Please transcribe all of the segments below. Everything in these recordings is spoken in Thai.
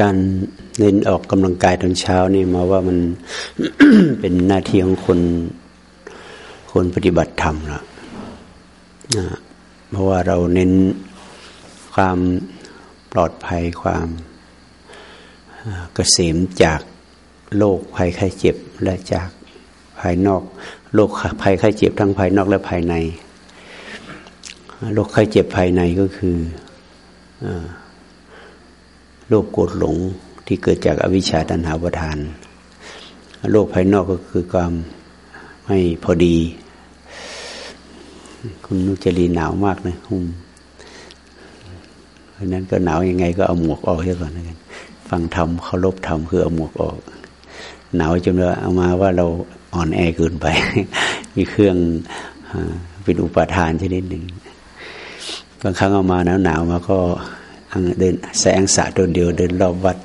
การเน้นออกกำลังกายตอนเช้านี่มาว่ามันเป็นหน้าที่ของคนคนปฏิบัติธรรมนะนะเพราะว่าเราเน้นความปลอดภัยความเกษมจากโรคภัยไข้เจ็บและจากภายนอกโรคภัยไข้เจ็บทั้งภายนอกและภายในโรคไข้เจ็บภายในก็คือ โรคโกรธหลงที่เกิดจากอวิชชาตันหาประทาน โรคภายนอกก็คือความไม่พอดี คุณนุจรีหนาวมากเลยฮุมเพราะนั้นก็หนาวยังไงก็เอาหมวกออกเสียก่อนนะกันฟังธรรมเคารพธรรมคือเอาหมวกออก หนาวจนว่าเอามาว่าเราอ่อนแอเกินไป มีเครื่องเป็นอุปทานชนิดหนึ่งบางครั้งเอามาหนาวหนาวมาก็ เดินแสงสะตัวเดียวเดินรอบวัด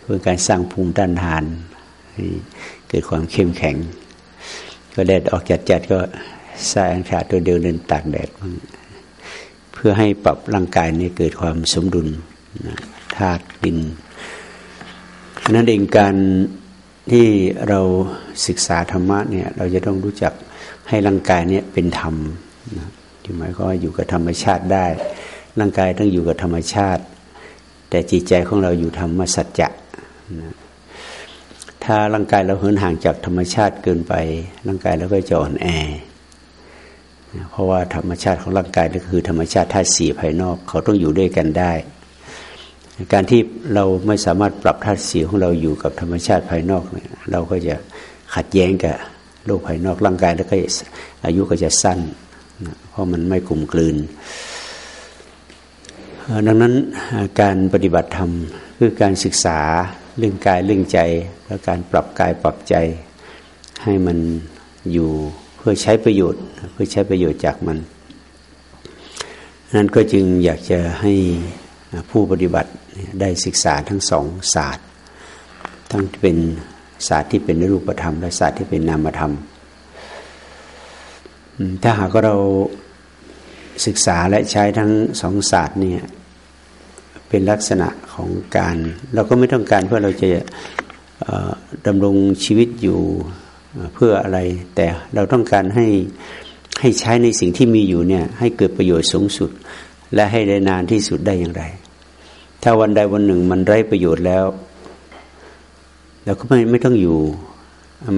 เพื่อการสร้างภูมิต้านทานเกิดความเข้มแข็ง ก็แดดออกจัดจัดก็แสงสะตัวเดียวเดินตากแดดเพื่อให้ปรับร่างกายนี้เกิดความสมดุลธาตุดินนั้นเองการที่เราศึกษาธรรมะเนี่ยเราจะต้องรู้จักให้ร่างกายเนี่ยเป็นธรรมนะที่หมายก็อยู่กับธรรมชาติได้ ร่างกายต้องอยู่กับธรรมชาติ แต่จิตใจของเราอยู่ธรรมสัจจะนะถ้าร่างกายเราเหินห่างจากธรรมชาติเกินไป ร่างกายเราก็จะอ่อนแอ เพราะว่าธรรมชาติของร่างกายก็คือธรรมชาติธาตุสี่ภายนอก เขาต้องอยู่ด้วยกันได้ การที่เราไม่สามารถปรับธาตุสีของเราอยู่กับธรรมชาติภายนอกเนี่ยเราก็จะขัดแย้งกับโลกภายนอกร่างกายแล้วก็อายุก็จะสั้น เพราะมันไม่กลุ่มกลืน ดังนั้นการปฏิบัติธรรมคือการศึกษาเรื่องกายเรื่องใจ และการปรับกายปรับใจ ให้มันอยู่เพื่อใช้ประโยชน์ เพื่อใช้ประโยชน์จากมันนั้นก็จึงอยากจะให้ผู้ปฏิบัติได้ศึกษาทั้งสองศาสตร์ ทั้งเป็นศาสตร์ที่เป็นรูปธรรม และศาสตร์ที่เป็นนามธรรม ถ้าหากเรา ศึกษาและใช้ทั้งสองศาสตร์เนี่ยเป็นลักษณะของการ เราก็ไม่ต้องการเพื่อเราจะดำรงชีวิตอยู่เพื่ออะไร แต่เราต้องการให้ให้ใช้ในสิ่งที่มีอยู่เนี่ยให้เกิดประโยชน์สูงสุด และให้ได้นานที่สุดได้อย่างไร ถ้าวันใดวันหนึ่งมันไร้ประโยชน์แล้วเราก็ไม่ไม่ต้องอยู่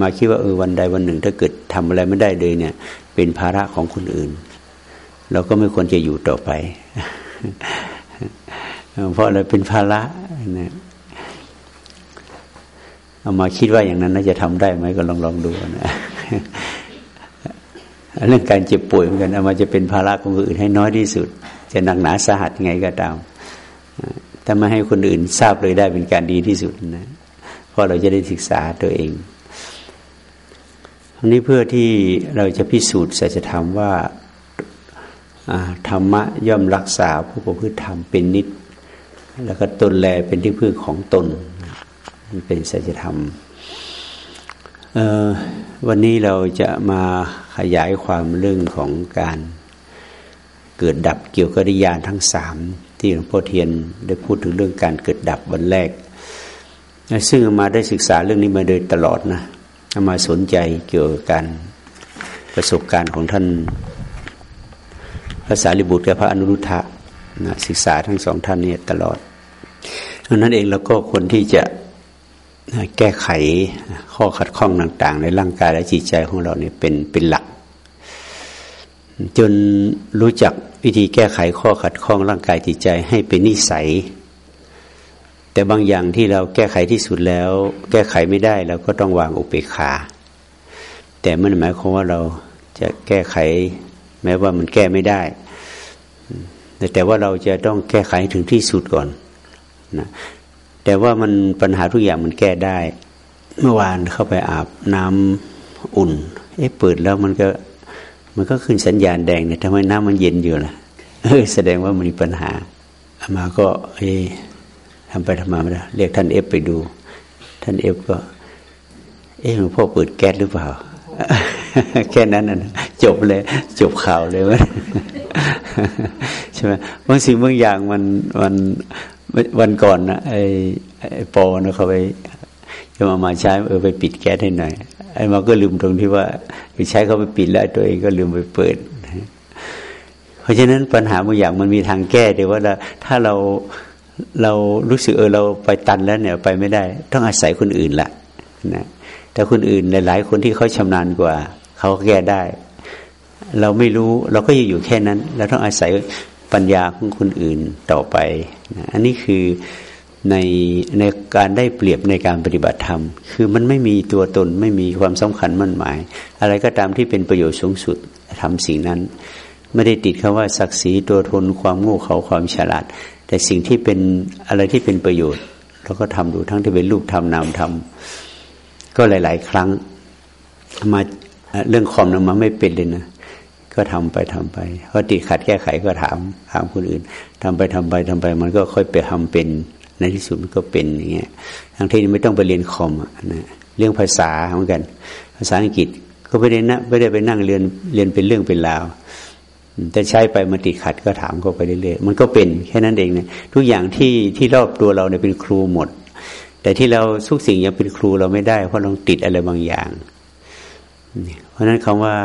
มาคิดว่าเออวันใดวันหนึ่ง ถ้าเกิดทำอะไรไม่ได้เลยเนี่ย เป็นภาระของคนอื่น เราก็ไม่ควรจะอยู่ต่อไป เพราะเราเป็นภาระนะเอามาคิดว่าอย่างนั้นน่าจะทำได้ไหมก็ลองลองดูนะเรื่องการเจ็บป่วยเหมือนกันเอามาจะเป็นภาระของคนอื่นให้น้อยที่สุด จะหนักหนาสาหัสยังไงก็ตามถ้าไม่ให้คนอื่นทราบเลยได้เป็นการดีที่สุดนะเพราะเราจะได้ศึกษาตัวเองอันนี้เพื่อที่เราจะพิสูจน์สัจธรรมว่า ธรรมะย่อมรักษาผู้ประพฤติธรรมเป็นนิด แล้วก็ตนแลเป็นที่พึ่งของตนมันเป็นสัจธรรมวันนี้เราจะมาขยายความเรื่องของการเกิดดับเกี่ยวกับริยานทั้งสามที่หลวงพ่อเทียนได้พูดถึงเรื่องการเกิดดับวันแรก ซึ่งมาได้ศึกษาเรื่องนี้มาโดยตลอดนะมาสนใจเกี่ยวกับการประสบการณ์ของท่าน พระสารีบุตรกับพระอนุรุทธะนะศึกษาทั้งสองท่านเนี่ยตลอดดังนั้นเองเราก็ควรที่จะแก้ไขข้อขัดข้องต่าง ๆ ในร่างกายและจิตใจของเราเนี่ยเป็นเป็นหลัก จนรู้จักวิธีแก้ไขข้อขัดข้องร่างกายจิตใจให้เป็นนิสัย แต่บางอย่างที่เราแก้ไขที่สุดแล้ว แก้ไขไม่ได้เราก็ต้องวางอุเบกขา แต่มันหมายความว่าเราจะแก้ไข แม้ว่ามันแก้ไม่ได้ แต่ว่าเราจะต้องแก้ไขถึงที่สุดก่อนนะแต่ว่ามันปัญหาทุกอย่างมันแก้ได้ เมื่อวานเข้าไปอาบน้ำอุ่น เอ๊ะเปิดแล้วมันก็มันก็ขึ้นสัญญาณแดงเนี่ยทำไมน้ำมันเย็นอยู่ล่ะเออแสดงว่ามันมีปัญหามาก็เอ๊ทำไปทำมาไม่ได้เรียกท่านเอฟไปดู ท่านเอฟก็ เอ๊ะหลวงพ่อเปิดแก๊สหรือเปล่า แค่นั้นนะ จบเลย จบข่าวเลยว่าใช่ไหมบางสิ่งบางอย่างมันมันวันก่อนนะไอ้ไอ้ปอนะเขาไปจะมามาใช้เออไปปิดแก๊สให้หน่อยไอ้มาก็ลืมตรงที่ว่าไปใช้เขาไปปิดแล้วตัวเองก็ลืมไปเปิด เพราะฉะนั้นปัญหาบางอย่างมันมีทางแก้แต่ว่าถ้าเราเรารู้สึกเออเราไปตันแล้วเนี่ยไปไม่ได้ ต้องอาศัยคนอื่นละนะแต่คนอื่นหลายๆคนที่เขาชำนาญกว่า เขาแก้ได้ เราไม่รู้เราก็อยู่แค่นั้น เราต้องอาศัยปัญญาของคนอื่นต่อไปนะอันนี้คือในในการได้เปรียบในการปฏิบัติธรรม คือมันไม่มีตัวตนไม่มีความสำคัญมั่นหมาย อะไรก็ตามที่เป็นประโยชน์สูงสุดทำสิ่งนั้น ไม่ได้ติดคาว่าศักดิ์ศรีตัวทนความโง่เขาความฉลาด แต่สิ่งที่เป็นอะไรที่เป็นประโยชน์เราก็ทำดูทั้งที่เป็นรูปธรรมนามธรรมก็หลาย ๆ ครั้งมาเรื่องความนั้นมาไม่เป็นเลยนะ ก็ทำไปทำไปพอติดขัดแก้ไขก็ถามถามคนอื่นทำไปทำไปทำไป มันก็ค่อยไปทำเป็นในที่สุดมันก็เป็นอย่างเงี้ยทั้งที่ไม่ต้องไปเรียนคอมนะเรื่องภาษาเหมือนกัน ภาษาอังกฤษก็ไม่ได้นะไม่ได้ไปนั่งเรียนเรียนเป็นเรื่องเป็นราวแต่ใช้ไปมันติดขัดก็ถามก็ไปเรื่อยๆมันก็เป็นแค่นั้นเองเนี่ยทุกอย่างที่ที่รอบตัวเราเนี่ยเป็นครูหมด แต่ที่เราทุกสิ่งยังเป็นครูเราไม่ได้เพราะเราติดอะไรบางอย่าง เพราะฉะนั้นคำว่า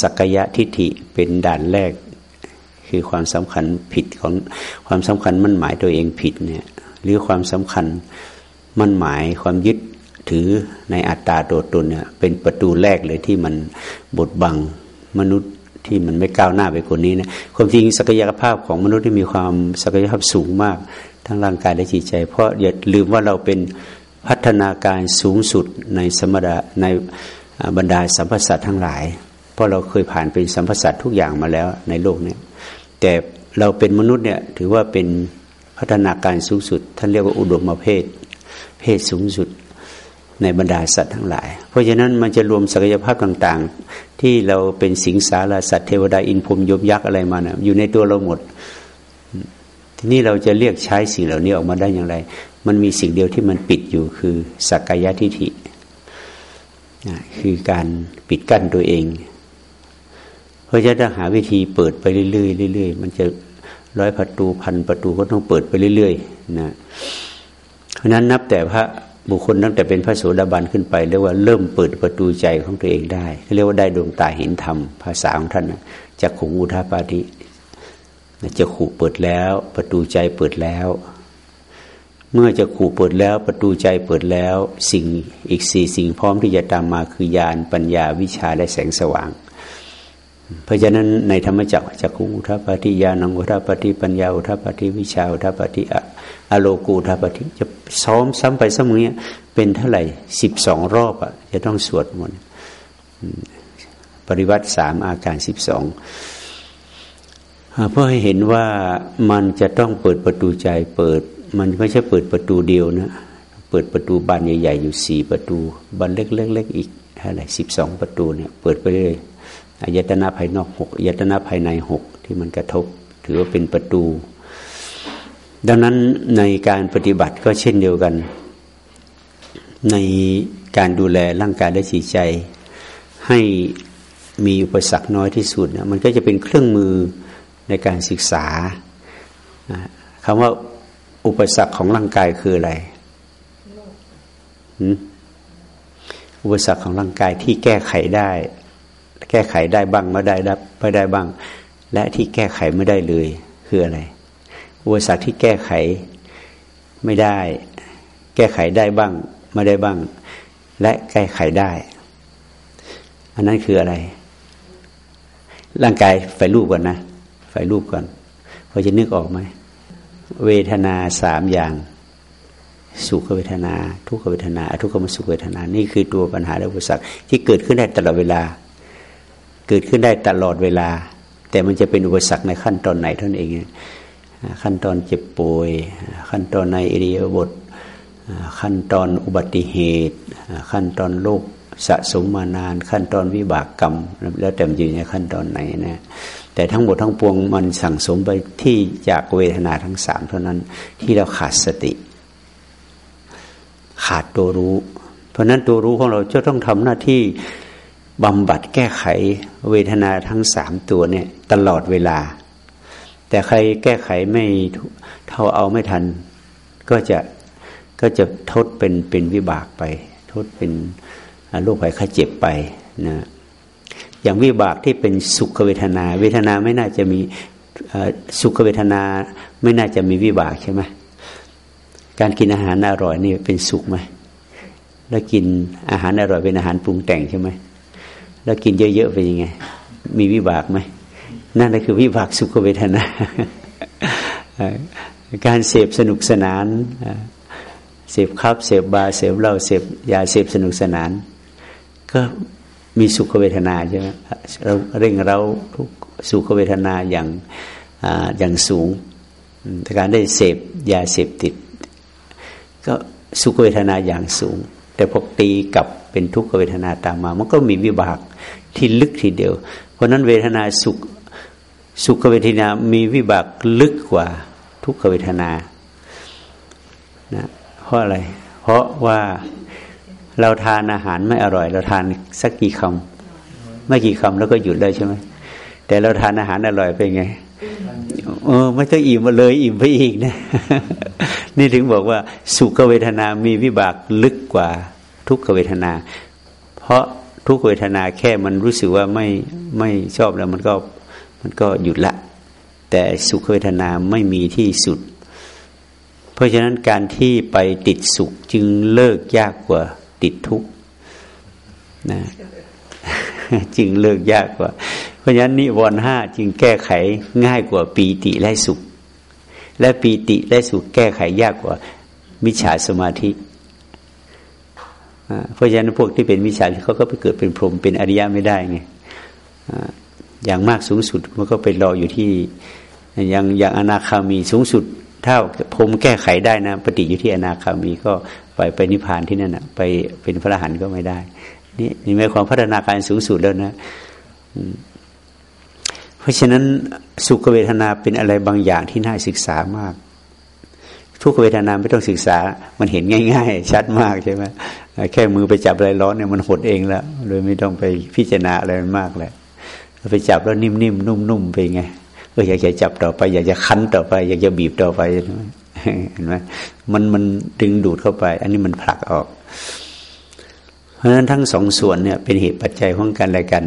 สักยะทิฏฐิเป็นด่านแรก คือความสำคัญผิดของความสำคัญมั่นหมายตัวเองผิดเนี่ยหรือความสำคัญมั่นหมายความยึดถือในอัตตาตัวตนเนี่ยเป็นประตูแรกเลยที่มันบดบังมนุษย์ที่มันไม่ก้าวหน้าไปคนนี้นะความจริงศักยภาพของมนุษย์ที่มีความศักยภาพสูงมาก ทั้งร่างกายและจิตใจ เพราะอย่าลืมว่าเราเป็นพัฒนาการสูงสุดในสมดาในบรรดาสัมพสัตทั้งหลาย เพราะเราเคยผ่านเป็นสัมพสัตทุกอย่างมาแล้วในโลกนี้แต่เราเป็นมนุษย์เนี่ยถือว่าเป็นพัฒนาการสูงสุด ท่านเรียกว่าอุดมเพศ เพศสูงสุดในบรรดาสัตว์ทั้งหลาย เพราะฉะนั้นมันจะรวมศักยภาพต่างๆ ที่เราเป็นสิงสารสัตว์เทวดาอินพรมยมยักษ์อะไรมานะอยู่ในตัวเราหมด ทีนี้เราจะเรียกใช้สิ่งเหล่านี้ออกมาได้อย่างไร มันมีสิ่งเดียวที่มันปิดอยู่คือสักกายทิฏฐิคือการปิดกั้นตัวเอง เพราะฉะนั้นหาวิธีเปิดไปเรื่อยๆเรื่อยๆมันจะร้อยประตูพันประตูก็ต้องเปิดไปเรื่อยๆนะเพราะนั้นนับแต่พระบุคคลตั้งแต่เป็นพระโสดาบันขึ้นไปเรียกว่าเริ่มเปิดประตูใจของตัวเองได้เรียกว่าได้ดวงตาเห็นธรรมภาษาของท่านจะขงอุทาปาธิจะขู่เปิดแล้ว ประตูใจเปิดแล้ว เมื่อจะขู่เปิดแล้ว ประตูใจเปิดแล้ว สิ่งอีกสี่สิ่งพร้อมที่จะตามมาคือญาณปัญญาวิชาและแสงสว่าง เพราะฉะนั้นในธรรมจักรจักขุอุทัปฏิญาณังอุทัปฏิปัญญาอุทัปฏิวิชาอุทัปฏิอะโลกูอุทัปฏิจะซ้อมซ้ำไปซ้ำเงี้ยเป็นเท่าไหร่สิบสองรอบอะจะต้องสวดมนต์ปริวัติสามอาการสิบสองเพื่อให้เห็นว่ามันจะต้องเปิดประตูใจเปิด มันไม่ใช่เปิดประตูเดียวนะ เปิดประตูบานใหญ่ ๆ อยู่สี่ประตูบานเล็กๆอีกเท่าไหร่สิบสองประตูเนี่ย เปิดไปเลย อายตนะภายนอกหกอายตนะภายในหกที่มันกระทบ ถือว่าเป็นประตู ดังนั้นในการปฏิบัติก็เช่นเดียวกัน ในการดูแลร่างกายและจิตใจ ให้มีอุปสรรคน้อยที่สุดนะมันก็จะเป็นเครื่องมือในการศึกษาคำว่าอุปสรรคของร่างกายคืออะไรอุปสรรคของร่างกายที่แก้ไขได้ แก้ไขได้บ้างไม่ได้ไม่ได้บ้าง และที่แก้ไขไม่ได้เลยคืออะไรอุปสรรคที่แก้ไขไม่ได้ แก้ไขได้บ้างไม่ได้บ้าง และแก้ไขได้ อันนั้นคืออะไร ร่างกายไฟรูปก่อนนะไฟรูปก่อนพอจะนึกออกไหมเวทนาสามอย่าง สุขเวทนา ทุกขเวทนา ทุกขมสุขเวทนา นี่คือตัวปัญหาและอุปสรรคที่เกิดขึ้นได้ตลอดเวลา เกิดขึ้นได้ตลอดเวลา แต่มันจะเป็นอุปสรรคในขั้นตอนไหนเท่านั้นเองขั้นตอนเจ็บป่วย ขั้นตอนในอิริยาบถขั้นตอนอุบัติเหตุ ขั้นตอนโรคสะสมมานาน ขั้นตอนวิบากกรรม แล้วแต่อยู่ในขั้นตอนไหนนะแต่ทั้งหมดทั้งปวงมันสั่งสมไปที่จากเวทนาทั้งสามเท่านั้นที่เราขาดสติ ขาดตัวรู้ เพราะนั้นตัวรู้ของเราจะต้องทำหน้าที่ บำบัดแก้ไขเวทนาทั้งสามตัวเนี่ยตลอดเวลา แต่ใครแก้ไขไม่เท่าเอาไม่ทัน ก็จะก็จะทดเป็นเป็นวิบากไป ทดเป็นโรคภัยไข้เจ็บไปนะอย่างวิบากที่เป็นสุขเวทนา เวทนาไม่น่าจะมีสุขเวทนาไม่น่าจะมีวิบากใช่ไหมการกินอาหารอร่อยนี่เป็นสุขไหมแล้วกินอาหารอร่อยเป็นอาหารปรุงแต่งใช่ไหม แล้วกินเยอะๆเป็นยังไง มีวิบากไหมนั่นแหละคือวิบากสุขเวทนา การเสพสนุกสนานเสพครับเสพบาเสพเหล้าเสพยาเสพสนุกสนาน ก็มีสุขเวทนาใช่ไหมเราเร่งเราทุกสุขเวทนาอย่างอย่างสูงแต่การได้เสพยาเสพติด ก็สุขเวทนาอย่างสูง แต่พอตีกับเป็นทุกขเวทนาตามมา มันก็มีวิบาก ที่ลึกทีเดียว เพราะนั้นเวทนาสุขสุขเวทนา มีวิบากลึกกว่าทุกขเวทนานะเพราะอะไร เพราะว่าเราทานอาหารไม่อร่อย เราทานสักกี่คำไม่กี่คำแล้วก็หยุดได้ใช่ไหมแต่เราทานอาหารอร่อยเป็นไงเออไม่ต้องอิ่มมาเลย อิ่มไปอีกนะ นี่ถึงบอกว่า สุขเวทนามีวิบากลึกกว่าทุกขเวทนา เพราะ ทุกเวทนาแค่มันรู้สึกว่าไม่ไม่ชอบแล้วมันก็มันก็หยุดละ แต่สุขเวทนาไม่มีที่สุด เพราะฉะนั้นการที่ไปติดสุขจึงเลิกยากกว่าติดทุกข์นะจึงเลิกยากกว่า เพราะฉะนั้นนิวรณ์ห้าจึงแก้ไขง่ายกว่าปีติและสุข และปีติและสุขแก้ไขยากกว่ามิจฉาสมาธิ เพราะฉะนั้นพวกที่เป็นมิจฉาเขาก็ไปเกิดเป็นพรหมเป็นอริยะไม่ได้ไงอย่างมากสูงสุดมันก็ไปรออยู่ที่อย่างอย่างอนาคามีสูงสุดถ้าพรมแก้ไขได้นะปฏิอยู่ที่อนาคามีก็ไปไปนิพพานที่นั่นนะไปเป็นพระอรหันต์ก็ไม่ได้ นี่นี่หมายความพัฒนาการสูงสุดแล้วนะเพราะฉะนั้นสุขเวทนาเป็นอะไรบางอย่างที่น่าศึกษามาก ทุกเวทนาไม่ต้องศึกษา มันเห็นง่าย ๆ ชัดมากใช่ไหม แค่มือไปจับอะไรร้อนเนี่ยมันหดเองแล้วเลยไม่ต้องไปพิจารณาอะไรมันมากแล้วไปจับแล้วนิ่มๆนุ่มๆไปไงเอออยากจะจับต่อไป อยากจะคั้นต่อไป อยากจะบีบต่อไปเห็นไหมมันมันดึงดูดเข้าไป อันนี้มันผลักออก เพราะฉะนั้นทั้งสองส่วนเนี่ย เป็นเหตุปัจจัยของกันและกัน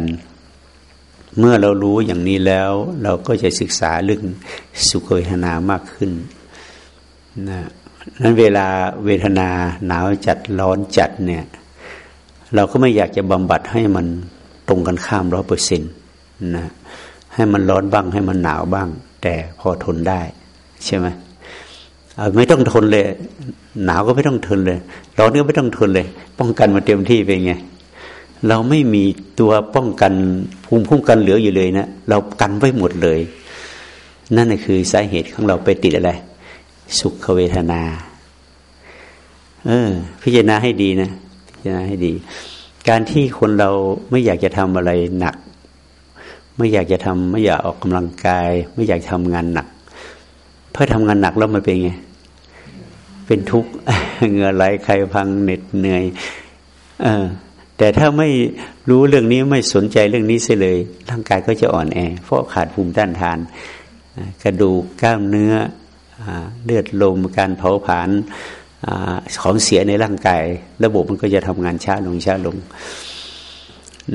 เมื่อเรารู้อย่างนี้แล้ว เราก็จะศึกษาเรื่องสุขเวทนามากขึ้นนะ นั้นเวลาเวทนาหนาวจัดร้อนจัดเนี่ย เราก็ไม่อยากจะบำบัดให้มันตรงกันข้ามร้อยเปอร์เซ็นต์นะให้มันร้อนบ้างให้มันหนาวบ้าง แต่พอทนได้ ใช่ไหมไม่ต้องทนเลย หนาวก็ไม่ต้องทนเลย ร้อนก็ไม่ต้องทนเลย ป้องกันมาเต็มที่เป็นไง เราไม่มีตัวป้องกันภูมิคุ้มกันเหลืออยู่เลยนะเรากันไว้หมดเลย นั่นคือสาเหตุของเราไปติดอะไร สุขเวทนา เออ พิจารณาให้ดีนะพิจารณาให้ดี การที่คนเราไม่อยากจะทำอะไรหนัก ไม่อยากจะทำไม่อยากออกกำลังกาย ไม่อยากทำงานหนัก เพื่อทำงานหนักแล้วมันเป็นไง เป็นทุกข์เหงื่อไหลใครพังเหน็ดเหนื่อย เออแต่ถ้าไม่รู้เรื่องนี้ไม่สนใจเรื่องนี้เสียเลย ร่างกายก็จะอ่อนแอ เพราะขาดภูมิต้านทาน กระดูกกล้ามเนื้อ เลือดลมการเผาผลาญของเสียในร่างกาย ระบบมันก็จะทำงานช้าลงช้าลง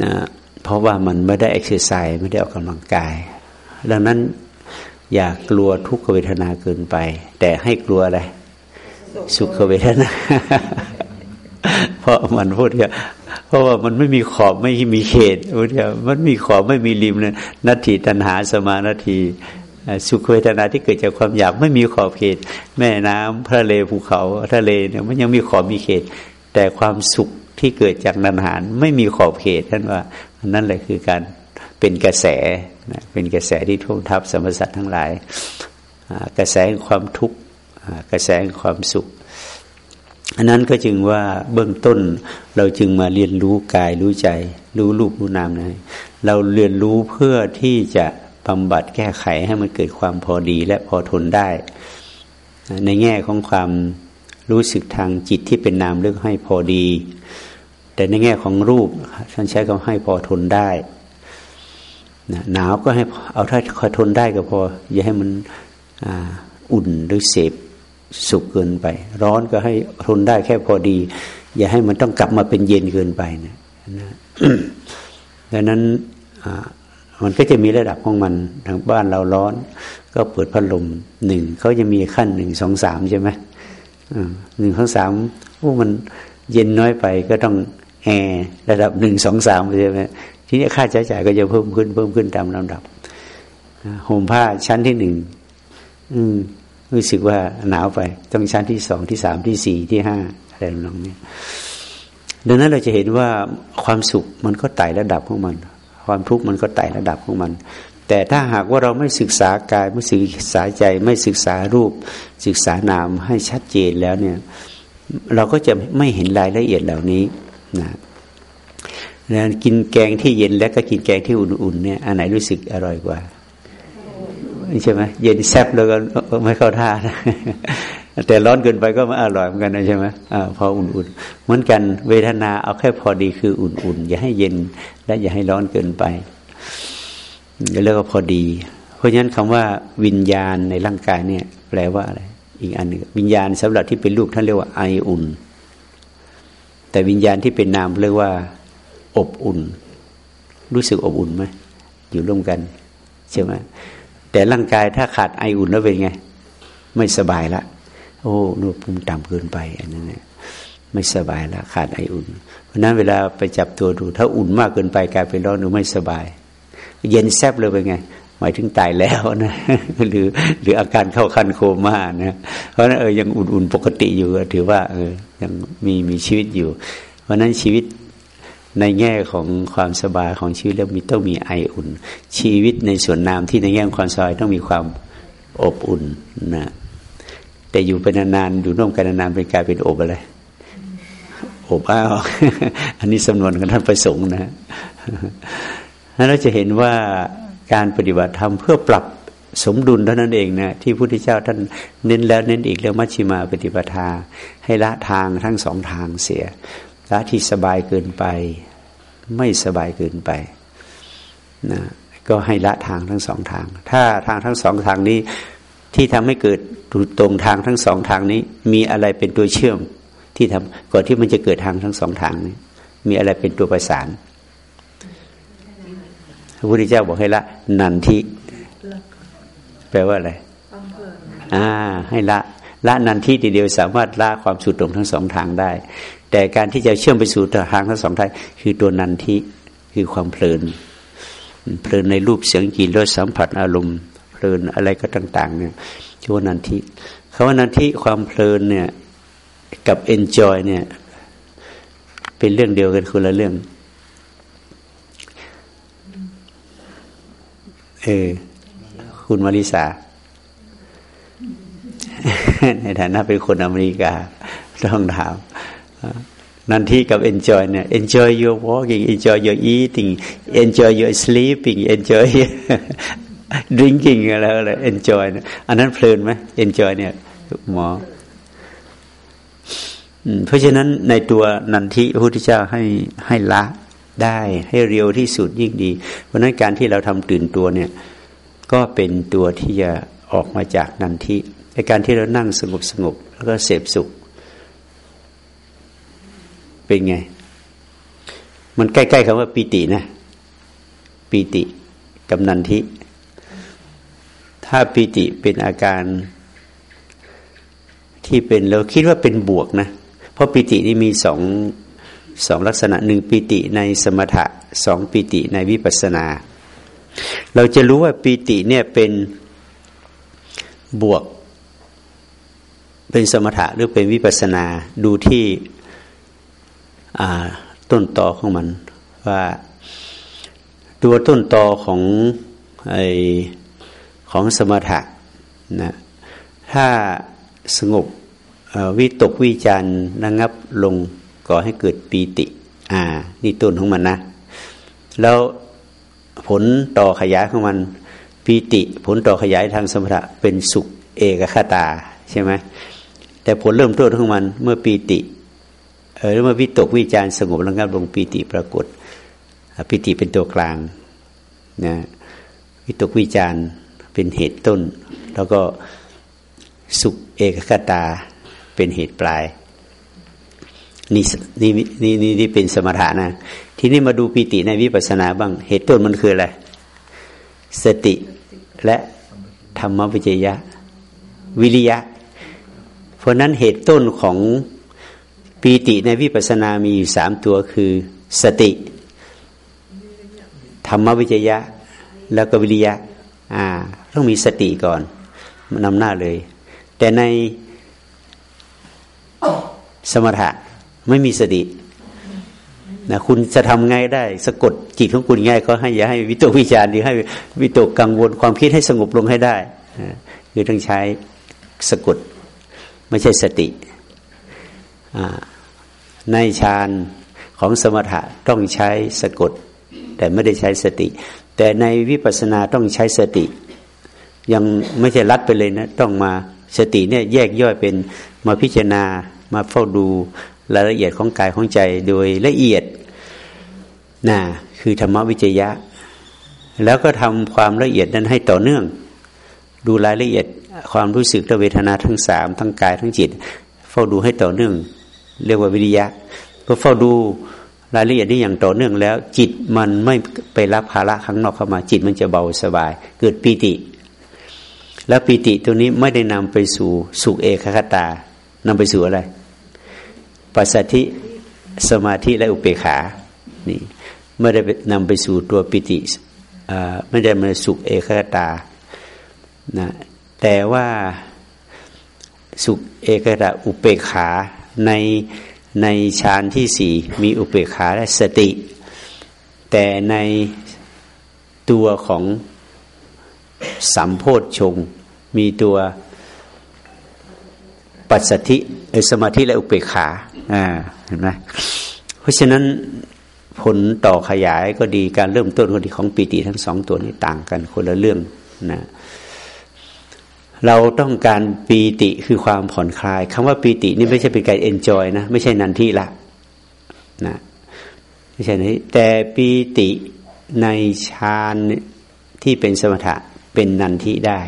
นะเพราะว่ามันไม่ได้เอ็กซ์ไซส์ไม่ได้ออกกำลังกาย ดังนั้นอย่ากลัวทุกขเวทนาเกินไป แต่ให้กลัวอะไร สุขเวทนา เพราะมันพูดเถอะเพราะว่ามันไม่มีขอบไม่มีเขตพูดเถอะมันมีขอบไม่มีริมเลยนาทีตัณหาสมานาที สุขเวทนาที่เกิดจากความอยากไม่มีขอบเขต แม่น้ำทะเลภูเขาทะเลเนี่ยมันยังมีขอบมีเขต แต่ความสุขที่เกิดจากนันหารไม่มีขอบเขตท่านว่านั่นแหละคือการเป็นกระแสนะเป็นกระแสที่ท่วมทับสรรพสัตว์ทั้งหลาย กระแสความทุกข์กระแสความสุขอันนั้นก็จึงว่าเบื้องต้นเราจึงมาเรียนรู้กายรู้ใจ รู้รูปรู้นามนะเราเรียนรู้เพื่อที่จะ บำบัดแก้ไขให้มันเกิดความพอดีและพอทนได้ ในแง่ของความรู้สึกทางจิตที่เป็นนามเรื่องให้พอดี แต่ในแง่ของรูปท่านใช้คำให้พอทนได้หนาวก็ให้เอาถ้าคอยทนได้ก็พอ อย่าให้มันออุ่นหรือเสพสุขเกินไป ร้อนก็ให้ทนได้แค่พอดี อย่าให้มันต้องกลับมาเป็นเย็นเกินไปนะนะดังนั้น มันก็จะมีระดับของมันทางบ้านเราร้อน ก็เปิดพัดลมหนึ่งเขาจะมีขั้นหนึ่งสองสามใช่ไหมหนึ่งสองสามโอ้มันเย็นน้อยไปก็ต้องแอร์ระดับหนึ่งสองสามใช่ไหมทีนี้ค่าใช้จ่ายก็จะเพิ่มขึ้นเพิ่มขึ้นตามลำดับห่มผ้าชั้นที่หนึ่งรู้สึกว่าหนาวไป ต้องชั้นที่สองที่สามที่สี่ที่ห้าอะไรแบบนี้ดังนั้นเราจะเห็นว่าความสุขมันก็ไต่ระดับของมัน ความทุกข์มันก็ไต่ระดับของมัน แต่ถ้าหากว่าเราไม่ศึกษากายไม่ศึกษาใจไม่ศึกษารูป ศึกษานามให้ชัดเจนแล้วเนี่ย เราก็จะไม่เห็นรายละเอียดเหล่านี้นะนะกินแกงที่เย็นแล้วก็กินแกงที่อุ่นๆเนี่ยอันไหนรู้สึกอร่อยกว่าใช่ไหมเย็นแซ่บแล้วก็ไม่เข้าท่า แต่ร้อนเกินไปก็ไม่อร่อยเหมือนกันนะใช่ไหมอพออุ่นๆเหมือนกันเวทนาเอาแค่พอดีคืออุ่นๆ อย่าให้เย็นและอย่าให้ร้อนเกินไปแล้วก็พอดี เพราะฉะนั้นคำว่าวิญญาณในร่างกายเนี่ย แปลว่าอะไร อีกอันหนึ่งวิญญาณสำหรับที่เป็นรูปท่านเรียกว่าไออุ่น แต่วิญญาณที่เป็นนามเรียกว่า อบอุ่น รู้สึกอบอุ่นไหมอยู่ร่วมกันใช่ไหมแต่ร่างกายถ้าขาดไออุ่นแล้วเป็นไง ไม่สบายละ อ้นุภูมิต่ำเกินไปอันนั้นเนี่ยไม่สบายละขาดไออุ่น เพราะนั้นเวลาไปจับตัวดู ถ้าอุ่นมากเกินไปกลายเป็นร้อนหรือไม่สบาย เย็นแซบเลยเป็นไง หมายถึงตายแล้วนะหรือหรืออาการเข้าคันโคม่านะเพราะนั้นเออยังอุ่นๆปกติอยู่ถือว่า เออยังมีมีชีวิตอยู่ เพราะนั้นชีวิตในแง่ของความสบายของชีวิตแล้วมีต้องมีไออุ่น ชีวิตในส่วนนามที่ในแง่ความสบายต้องมีความอบอุ่นนะ แต่อยู่เป็นนานๆอยู่ร่วมกันนานๆเป็นกลายเป็นอบอะไรอบอ้าวอันนี้สำนวนของท่านประสงค์นะนั้นเราจะเห็นว่าการปฏิบัติธรรมเพื่อปรับสมดุลเท่านั้นเองนะที่พระพุทธเจ้าท่านเน้นแล้วเน้นอีกเรื่องมัชชิมาปฏิปทา ให้ละทางทั้งสองทางเสียละที่สบายเกินไป ไม่สบายเกินไปนะก็ให้ละทางทั้งสองทาง ถ้าทางทั้งสองทางนี้ ที่ทำให้เกิดตรงทางทั้งสองทางนี้ มีอะไรเป็นตัวเชื่อมที่ทำก่อนที่มันจะเกิดทางทั้งสองทางนี้ มีอะไรเป็นตัวประสานพระพุทธเจ้าบอกให้ละ นันทิแปลว่าอะไรอ่า ให้ละ ละนันทิทีเดียวสามารถละความสุดตรงทั้งสองทางได้ แต่การที่จะเชื่อมไปสู่ทางทั้งสองทางคือตัวนันทิคือความเพลิน เพลินในรูปเสียงกลิ่นรสสัมผัสอารมณ์ เพลินอะไรก็ต่าง ๆ เนี่ยชื่อว่านันทิคาว่านันทิความเพลินเนี่ยกับเอนจอยเนี่ย เป็นเรื่องเดียวกันคนละเรื่อง เออคุณมาริสาในฐานะเป็นคนอเมริกา ต้องถามนันทีกับ enjoy เนี่ย enjoy your walking enjoy your eating enjoy your sleeping enjoy drinking อะไรอะไร enjoy อันนั้นเพลินไหม enjoy เนี่ยหมอเพราะฉะนั้นในตัวนันทิพระพุทธเจ้าให้ให้ละได้ให้เร็วที่สุดยิ่งดี เพราะนั้นการที่เราทำตื่นตัวเนี่ย ก็เป็นตัวที่จะออกมาจากนันทิในการที่เรานั่งสงบสงบแล้วก็เสพสุข เป็นไง มันใกล้ๆคำว่าปีตินะปีติกำนันทิ ถ้าปีติเป็นอาการที่เป็นเราคิดว่าเป็นบวกนะ เพราะปีตินี่มีสองสองลักษณะหนึ่งปีติในสมถะสองปีติในวิปัสนา เราจะรู้ว่าปีติเนี่ยเป็นบวก เป็นสมถะหรือเป็นวิปัสนาดูที่ต้นตอของมัน ว่าตัวต้นตอของไอ ของสมถะนะถ้าสงบวิตกวิจารระงับลงก่อให้เกิดปีติ อ่า นี่ต้นของมันนะ แล้วผลต่อขยายของมันปีติ ผลต่อขยายทางสมถะเป็นสุขเอกคตาใช่ไหมแต่ผลเริ่มต้นของมันเมื่อปีติเออเมื่อวิตกวิจารสงบระงับลงปีติปรากฏปีติเป็นตัวกลางนะวิตกวิจาร เป็นเหตุต้น แล้วก็สุขเอกคตาเป็นเหตุปลายนี่นี่นี่นี่นี่เป็นสมถะนะ ทีนี้มาดูปีติในวิปัสสนาบ้าง เหตุต้นมันคืออะไร สติและธรรมวิจยะ วิริยะ เพราะนั้นเหตุต้นของปีติในวิปัสสนามีอยู่สามตัวคือ สติ ธรรมวิจยะ แล้วก็วิริยะ อ่า ต้องมีสติก่อนนำหน้าเลย แต่ในสมถะไม่มีสตินะคุณจะทำไงได้ สะกดจิตของคุณง่ายก็ให้อย่าให้วิตกวิจารณ์หรือให้วิตกกังวลความคิดให้สงบลงให้ได้คือต้องใช้สะกดไม่ใช่สติในฌานของสมถะต้องใช้สะกด แต่ไม่ได้ใช้สติ แต่ในวิปัสสนาต้องใช้สติ ยังไม่ใช่รัดไปเลยนะ ต้องมาสติเนี่ยแยกย่อยเป็นมาพิจารณามาเฝ้าดูรายละเอียดของกายของใจโดยละเอียดนะคือธรรมวิจยะ แล้วก็ทำความละเอียดนั้นให้ต่อเนื่อง ดูรายละเอียดความรู้สึกและเวทนาทั้งสามทั้งกายทั้งจิต เฝ้าดูให้ต่อเนื่อง เรียกว่าวิริยะพอเฝ้าดู รายละเอียดนี้อย่างต่อเนื่องแล้ว จิตมันไม่ไปรับภาระข้างนอกเข้ามา จิตมันจะเบาสบาย เกิดปีติ แล้วปีติตัวนี้ไม่ได้นำไปสู่สุขเอกคตานำไปสู่อะไรปัสสธิสมาธิและอุเบกขา นี่ไม่ได้นำไปสู่ตัวปิติไม่ได้มาสุขเอกตานะแต่ว่าสุขเอกตาอุเบกขาใน ในฌานที่สี่มีอุเบกขาและสติ แต่ในตัวของสัมโพธชง มีตัวปัสสธิสมาธิและอุเบกขาอ่าเห็นไหมเพราะฉะนั้นผลต่อขยายก็ดีการเริ่มต้นก็ดีของปีติทั้งสองตัวนี้ต่างกันคนละเรื่องนะ เราต้องการปีติคือความผ่อนคลายคำว่าปีตินี่ไม่ใช่เป็นการเอนจอยนะ ไม่ใช่นันทีละนะไม่ใช่นี้แต่ปีติในฌานที่เป็นสมถะเป็นนันทิได้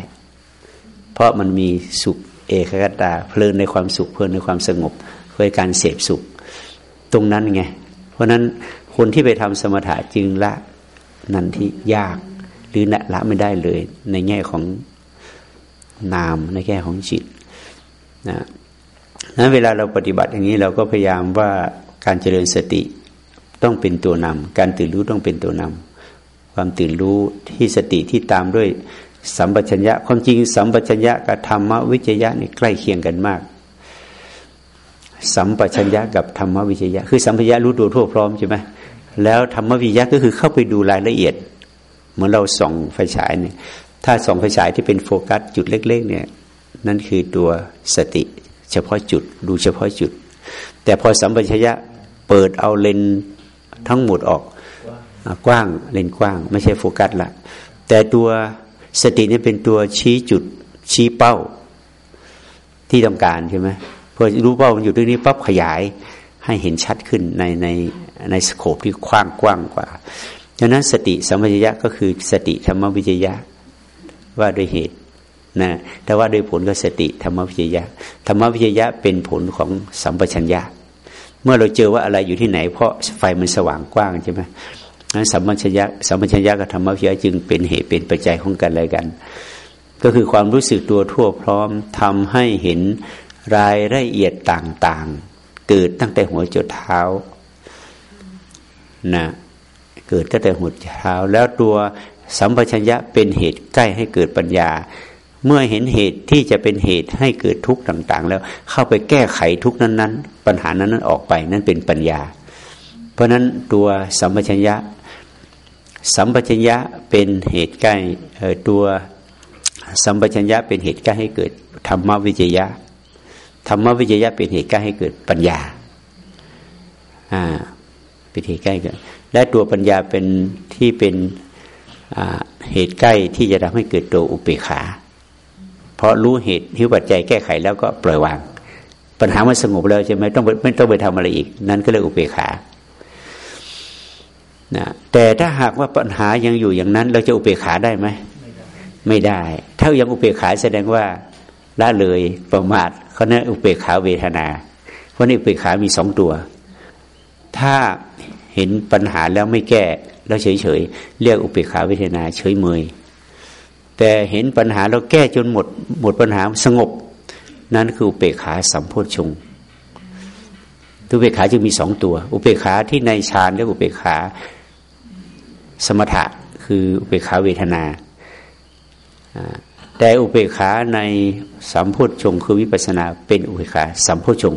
เพราะมันมีสุขเอกคตาเพลินในความสุขเพลินในความสงบเพื่อการเสพสุข ตรงนั้นไง เพราะนั้นคนที่ไปทำสมถะจึงละนันทียาก หรือละไม่ได้เลย ในแง่ของ นามในแง่ของจิตนะนั้นเวลาเราปฏิบัติอย่างนี้เราก็พยายามว่าการเจริญสติต้องเป็นตัวนำการตื่นรู้ต้องเป็นตัวนำความตื่นรู้ที่สติที่ตามด้วยสัมปชัญญะความจริงสัมปชัญญะกับธรรมวิจยะนี่ใกล้เคียงกันมาก สัมปชัญญะกับธรรมวิจยะ คือสัมปชัญญะรู้ตัวทั่วพร้อมใช่ไหมแล้วธรรมวิจยะก็คือเข้าไปดูรายละเอียด เหมือนเราส่องไฟฉายเนี่ย ถ้าส่องไฟฉายที่เป็นโฟกัสจุดเล็ก ๆ เนี่ย นั่นคือตัวสติ เฉพาะจุดดูเฉพาะจุด แต่พอสัมปชัญญะเปิดเอาเลนทั้งหมดออกกว้างเลนกว้าง ไม่ใช่โฟกัสละแต่ตัวสตินี่เป็นตัวชี้จุดชี้เป้าที่ต้องการใช่ไหมพอรู้เป้ามันอยู่ตรงนี้ปั๊บขยายให้เห็นชัดขึ้นในในในสโคปที่กว้างกว้างกว่าดังนั้นสติสัมปชัญญะก็คือสติธรรมวิจยะ ว่าด้วยเหตุนะแต่ว่าโดยผลก็สติธรรมวิจยะธรรมวิจยะเป็นผลของสัมปชัญญะ เมื่อเราเจอว่าอะไรอยู่ที่ไหน เพราะไฟมันสว่างกว้างใช่ไหมนั้นสัมมัญญะสัมมัญญะกับธรรมวิจยะจึงเป็นเหตุเป็นปัจจัยของกันอะกัน ก็คือความรู้สึกตัวทั่วพร้อมทำให้เห็นรายละเอียดต่างๆ เกิดตั้งแต่หัวจดเท้านะเกิดตั้งแต่หัวเท้า แล้วตัว สัมปชัญญะเป็นเหตุใกล้ให้เกิดปัญญา เมื่อเห็นเหตุที่จะเป็นเหตุให้เกิดทุกข์ต่าง ๆ แล้วเข้าไปแก้ไขทุกนั้น ๆ ปัญหานั้นๆออกไปนั่นเป็นปัญญา เพราะนั้นตัวสัมปชัญญะ สัมปชัญญะเป็นเหตุใกล้ตัวสัมปชัญญะเป็นเหตุใกล้ให้เกิดธรรมวิจยะธรรมวิจยะเป็นเหตุใกล้ให้เกิดปัญญาอ่าเป็นเหตุใกล้เกันและตัวปัญญาเป็นที่เป็น เหตุใกล้ที่จะทำให้เกิดตัวอุเบกขา เพราะรู้เหตุที่ปัจจัยแก้ไขแล้วก็ปล่อยวาง ปัญหามันสงบแล้วใช่ไหมต้องไม่ต้องไปทำอะไรอีก นั้นก็เลยอุเบกขานะแต่ถ้าหากว่าปัญหายังอยู่อย่างนั้น เราจะอุเบกขาได้ไหมไม่ได้ ถ้ายังอุเบกขาแสดงว่าละเลยประมาทเขาเนี่ยอุเบกขาเวทนา เพราะนี่อุเบกขามีสองตัว ถ้าเห็นปัญหาแล้วไม่แก้ แล้วเฉยๆเรียกอุเบกขาเวทนา เฉยเมย แต่เห็นปัญหาแล้วแก้จนหมด หมดปัญหาสงบ นั่นคืออุเบกขาสัมโพชงอุเบกขาจึงมีสองตัว อุเบกขาที่ในฌานเรียกอุเบกขาสมถะคืออุเบกขาเวทนา แต่อุเบกขาในสัมโพชงคือวิปัสนา เป็นอุเบกขาสัมโพชง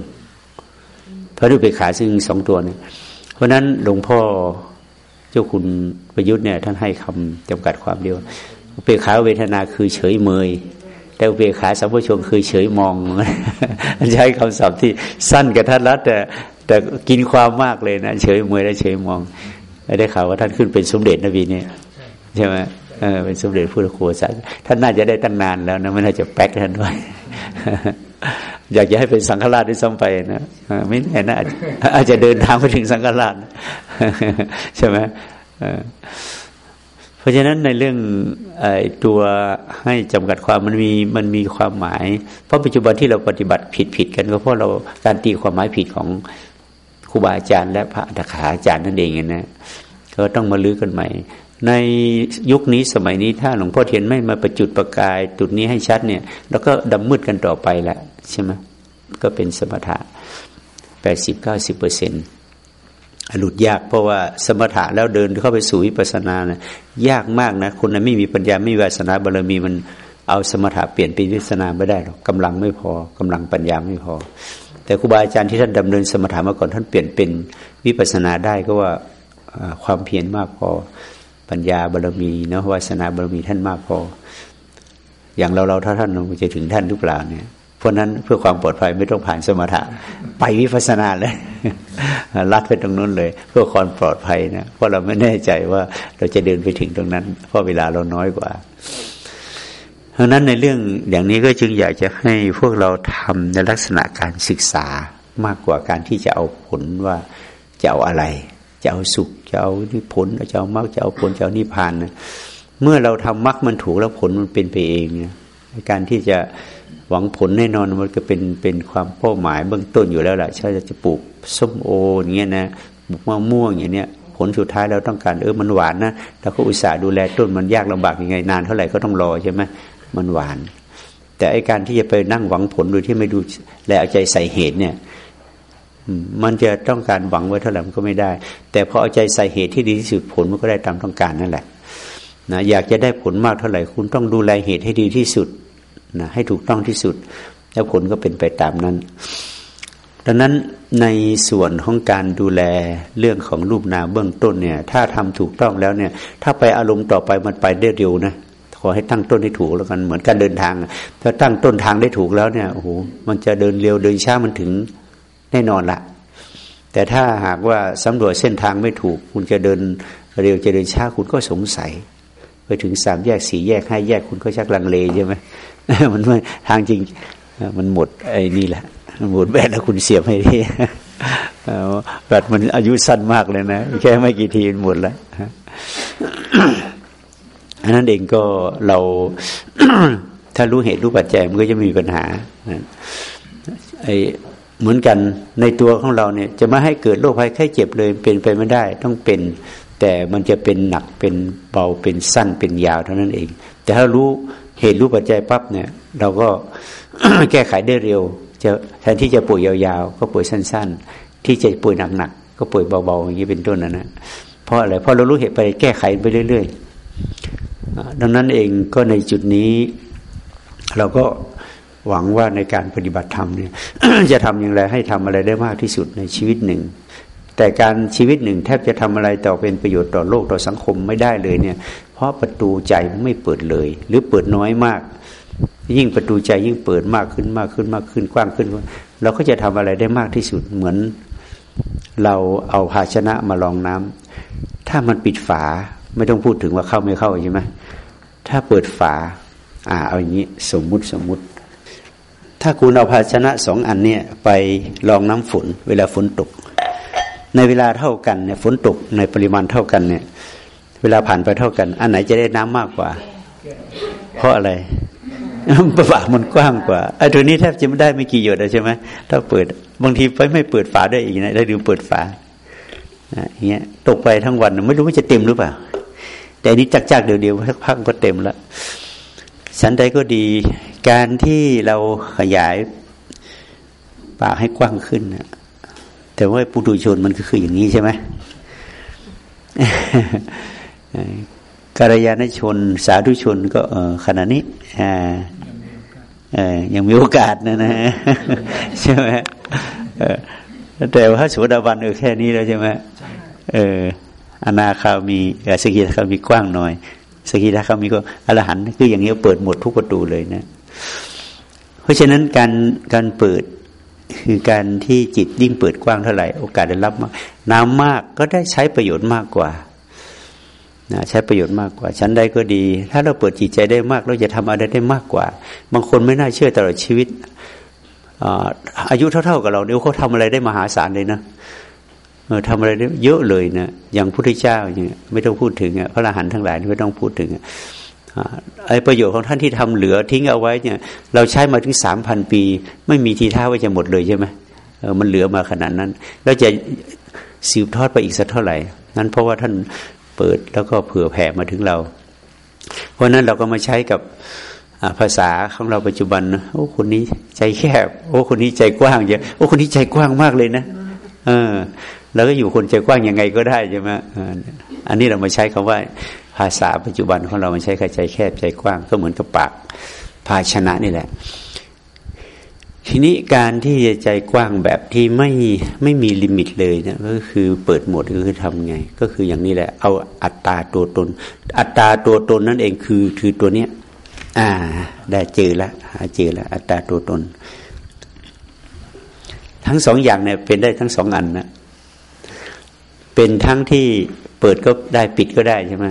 เพราะอุเบกขาซึ่งสองตัวนี่ยเพราะนั้นหลวงพ่อ เจ้าคุณประยุทธ์เนี่ยท่านให้คำจำกัดความเดียวอุเบกขาเวทนาคือเฉยเมย แต่อุเบกขาสัมโพชงคือเฉยมองใช้คำศัพท์ที่สั้นกับท่านรัดแต่แต่กินความมากเลยนะเฉยเมยและเฉยมองได้ข่าวว่าท่านขึ้นเป็นสมเด็จนบีเนี่ยใช่ไหมเออเป็นสมเด็จพระโคสันท่านน่าจะได้ตั้งนานแล้วนะไม่น่าจะแป๊กท่านด้วย อยากจะให้เป็นสังฆราชด้วยซ้ำไปนะไม่แน่นะอาจจะเดินทางไปถึงสังฆราชใช่ไหมเพราะฉะนั้นในเรื่องอตัวให้จำกัดความมันมีมันมีความหมาย เพราะปัจจุบันที่เราปฏิบัติผิดผิดกันก็เพราะเราการตีความหมายผิดของครูบาอาจารย์ และพระอัขาอาจารย์นั่นเองนะก็ต้องมาลื้อกันใหม่ ในยุคนี้สมัยนี้ถ้าหลวงพ่อเทียนไม่มาประจุดประกายจุดนี้ให้ชัดเนี่ย แล้วก็ดำมืดกันต่อไปแหละใช่ไหมก็เป็นสมถะแปดสิบเก้าสิบเปอร์เซ็นต์หลุดยากเพราะว่าสมถะแล้วเดินเข้าไปสู่วิปัสสนานะยากมากนะคนนั้นไม่มีปัญญาไม่มีวาสนาบารมีมันเอาสมถะเปลี่ยนเป็นวิปัสสนาไม่ได้หรอกกำลังไม่พอกำลังปัญญาไม่พอ แต่ครูบาอาจารย์ที่ท่านดำเนินสมถะมาก่อนท่านเปลี่ยนเป็นวิปัสสนาได้ก็ว่าความเพียรมากพอ ปัญญาบารมีเนาะวาสนาบารมีท่านมากพอ อย่างเราเราถ้าท่านจะถึงท่านหรือเปล่าเนี่ยเพราะนั้นเพื่อความปลอดภัยไม่ต้องผ่านสมถะ ไปวิปัสสนาเลยลัดไปตรงนู้นเลย เพื่อความปลอดภัยนะเพราะเราไม่แน่ใจว่าเราจะเดินไปถึงตรงนั้น เพราะเวลาเราน้อยกว่า เพราะนั้นในเรื่องอย่างนี้ก็จึงอยากจะให้พวกเราทำในลักษณะการศึกษามากกว่าการที่จะเอาผลว่าจะเอาอะไร จะเอาสุข จะเอานิผลจะเอามรรคจะเอาผลจะเอานิพพานนะเมื่อเราทำมรรคมันถูกแล้วผลมันเป็นไปเองนะการที่จะหวังผลแน่นอนมันก็เป็นเป็นความเป้าหมายเบื้องต้นอยู่แล้วแหละถ้าจะปลูกส้มโออย่างเงี้ยนะปลูกมะม่วงอย่างเนี้ยผลสุดท้ายเราต้องการเออมันหวานนะเราก็อุตส่าห์ดูแลต้นมันยากลำบากยังไงนานเท่าไหร่ก็ต้องรอใช่ไหมมันหวาน แต่ไอการที่จะไปนั่งหวังผลโดยที่ไม่ดูแลเอาใจใส่เหตุเนี่ย มันจะต้องการหวังไว้เท่าไหร่มันก็ไม่ได้ แต่พอเอาใจใส่เหตุที่ดีที่สุดผลมันก็ได้ตามต้องการนั่นแหละนะอยากจะได้ผลมากเท่าไหร่ คุณต้องดูแลเหตุให้ดีที่สุดนะให้ถูกต้องที่สุด แล้วผลก็เป็นไปตามนั้น ดังนั้นในส่วนของการดูแลเรื่องของรูปนาเบื้องต้นเนี่ย ถ้าทำถูกต้องแล้วเนี่ย ถ้าไปอารมณ์ต่อไปมันไปได้เร็วนะขอให้ตั้งต้นให้ถูกแล้วกันเหมือนการเดินทาง ถ้าตั้งต้นทางได้ถูกแล้วเนี่ยโอ้โหมันจะเดินเร็วเดินช้ามันถึง แน่นอนละแต่ถ้าหากว่าสำรวจเส้นทางไม่ถูก คุณจะเดินเร็วจะเดินช้าคุณก็สงสัย ไปถึงสามแยกสี่แยกห้าแยกคุณก็ชักลังเลใช่ไหมมันไม่ทางจริงมันหมดไอ้นี่แหละหมดแบตแล้วคุณเสียบให้ดีแบตมันอายุสั้นมากเลยนะ แค่ไม่กี่ทีหมดแล้วอันนั้นเองก็เราถ้ารู้เหตุรู้ปัจจัยมันก็จะมีปัญหาไอ เหมือนกันในตัวของเราเนี่ย จะไม่ให้เกิดโรคภัยไข้เจ็บเลยเป็นไปไม่ได้ ต้องเป็น แต่มันจะเป็นหนักเป็นเบาเป็นสั้นเป็นยาวเท่านั้นเอง แต่ถ้ารู้เหตุรู้ปัจจัยปั๊บเนี่ย เราก็แก้ไขได้เร็ว จะแทนที่จะป่วยยาวๆ ก็ป่วยสั้น ๆ ที่จะป่วยหนักๆก็ป่วยเบาๆอย่างนี้เป็นต้นนะนะเพราะอะไรเพราะเรารู้เหตุไปแก้ไขไปเรื่อย ๆ ดังนั้นเองก็ในจุดนี้ เราก็ หวังว่าในการปฏิบัติธรรมเนี่ยจะทำอย่างไรให้ทำอะไรได้มากที่สุดในชีวิตหนึ่ง แต่การชีวิตหนึ่งแทบจะทำอะไรต่อเป็นประโยชน์ต่อโลกต่อสังคมไม่ได้เลยเนี่ย เพราะประตูใจไม่เปิดเลย หรือเปิดน้อยมาก ยิ่งประตูใจยิ่งเปิดมากขึ้นมากขึ้นมากขึ้นกว้างขึ้น เราก็จะทำอะไรได้มากที่สุดเหมือน เราเอาภาชนะมาลองน้ำถ้ามันปิดฝาไม่ต้องพูดถึงว่าเข้าไม่เข้าใช่ไหมถ้าเปิดฝา อ่าเอาอย่างนี้สมมุติสมมุติ ถ้าคุณเอาภาชนะสองอันเนี่ยไปลองน้ำฝน เวลาฝนตก ในเวลาเท่ากันเนี่ยฝนตกในปริมาณเท่ากันเนี่ย เวลาผ่านไปเท่ากัน อันไหนจะได้น้ำมากกว่า เพราะอะไรฝามันกว้างกว่าไอ้ตัวนี้แทบจะไม่ได้ไม่กี่หยดใช่ไหมถ้าเปิด บางทีไปไม่เปิดฝาได้อีกนะแล้วดูเปิดฝาอย่างเงี้ยตกไปทั้งวันไม่รู้ว่าจะเต็มหรือเปล่า แต่นี้จักจักเดี๋ยวเดียวสักพักก็เต็มแล้วฉันใดก็ดี การที่เราขยายปากให้กว้างขึ้นนะแต่ว่าปุถุชนมันก็คืออย่างนี้ใช่ไหมกัลยาณชน สาธุชนก็ขณะนี้ยังมีโอกาสนะนะใช่ไหมแต่ว่าสุดาบันเออแค่นี้แล้วใช่ไหมเอออนาคามีสกิทาคามีกว้างหน่อย สกิทาคามีก็อรหันต์คืออย่างนี้เปิดหมดทุกประตูเลยนะ เพราะฉะนั้นการการเปิดคือการที่จิตยิ่งเปิดกว้างเท่าไหร่โอกาสได้รับมากน้ำมากก็ได้ใช้ประโยชน์มากกว่านะใช้ประโยชน์มากกว่าชั้นใดก็ดี ถ้าเราเปิดจิตใจได้มาก เราจะทำอะไรได้มากกว่า บางคนไม่น่าเชื่อตลอดชีวิตอายุเท่า ๆกับเราเนี่ยเขาทำอะไรได้มหาศาลเลยนะเออทำอะไรได้เยอะเลยนะอย่างพระพุทธเจ้าอย่างเงี้ยไม่ต้องพูดถึงพระอรหันต์ทั้งหลายไม่ต้องพูดถึง ไอ้ประโยชน์ของท่านที่ทำเหลือทิ้งเอาไว้เนี่ย เราใช้มาถึงสามพันปี ไม่มีทีท่าว่าจะหมดเลยใช่ไหมมันเหลือมาขนาดนั้น แล้วจะสืบทอดไปอีกสักเท่าไหร่ นั้นเพราะว่าท่านเปิดแล้วก็เผื่อแผ่มาถึงเรา เพราะนั้นเราก็มาใช้กับภาษาของเราปัจจุบันโอ้คนนี้ใจแคบ โอ้คนนี้ใจกว้างเยอะโอ้คนนี้ใจกว้างมากเลยนะเออ แล้วก็อยู่คนใจกว้างยังไงก็ได้ใช่ไหมอันนี้เรามาใช้คำว่า ภาษาปัจจุบันของเรามันใช้ใจแคบใจกว้างก็เหมือนกับปาก ภาชนะนี่แหละ ทีนี้การที่จะใจกว้างแบบที่ไม่ไม่มีลิมิตเลยเนี่ยก็คือเปิดหมดก็คือทำไง ก็คืออย่างนี้แหละ เอาอัตตาตัวตน อัตตาตัวตนนั่นเองคือคือตัวเนี้ย อ่า ได้เจอล้วหาเจอล้วอัตตาตัวตน ทั้งสองอย่างเนี่ยเป็นได้ทั้งสองอันนะเป็นทั้งที่เปิดก็ได้ปิดก็ได้ใช่ไหม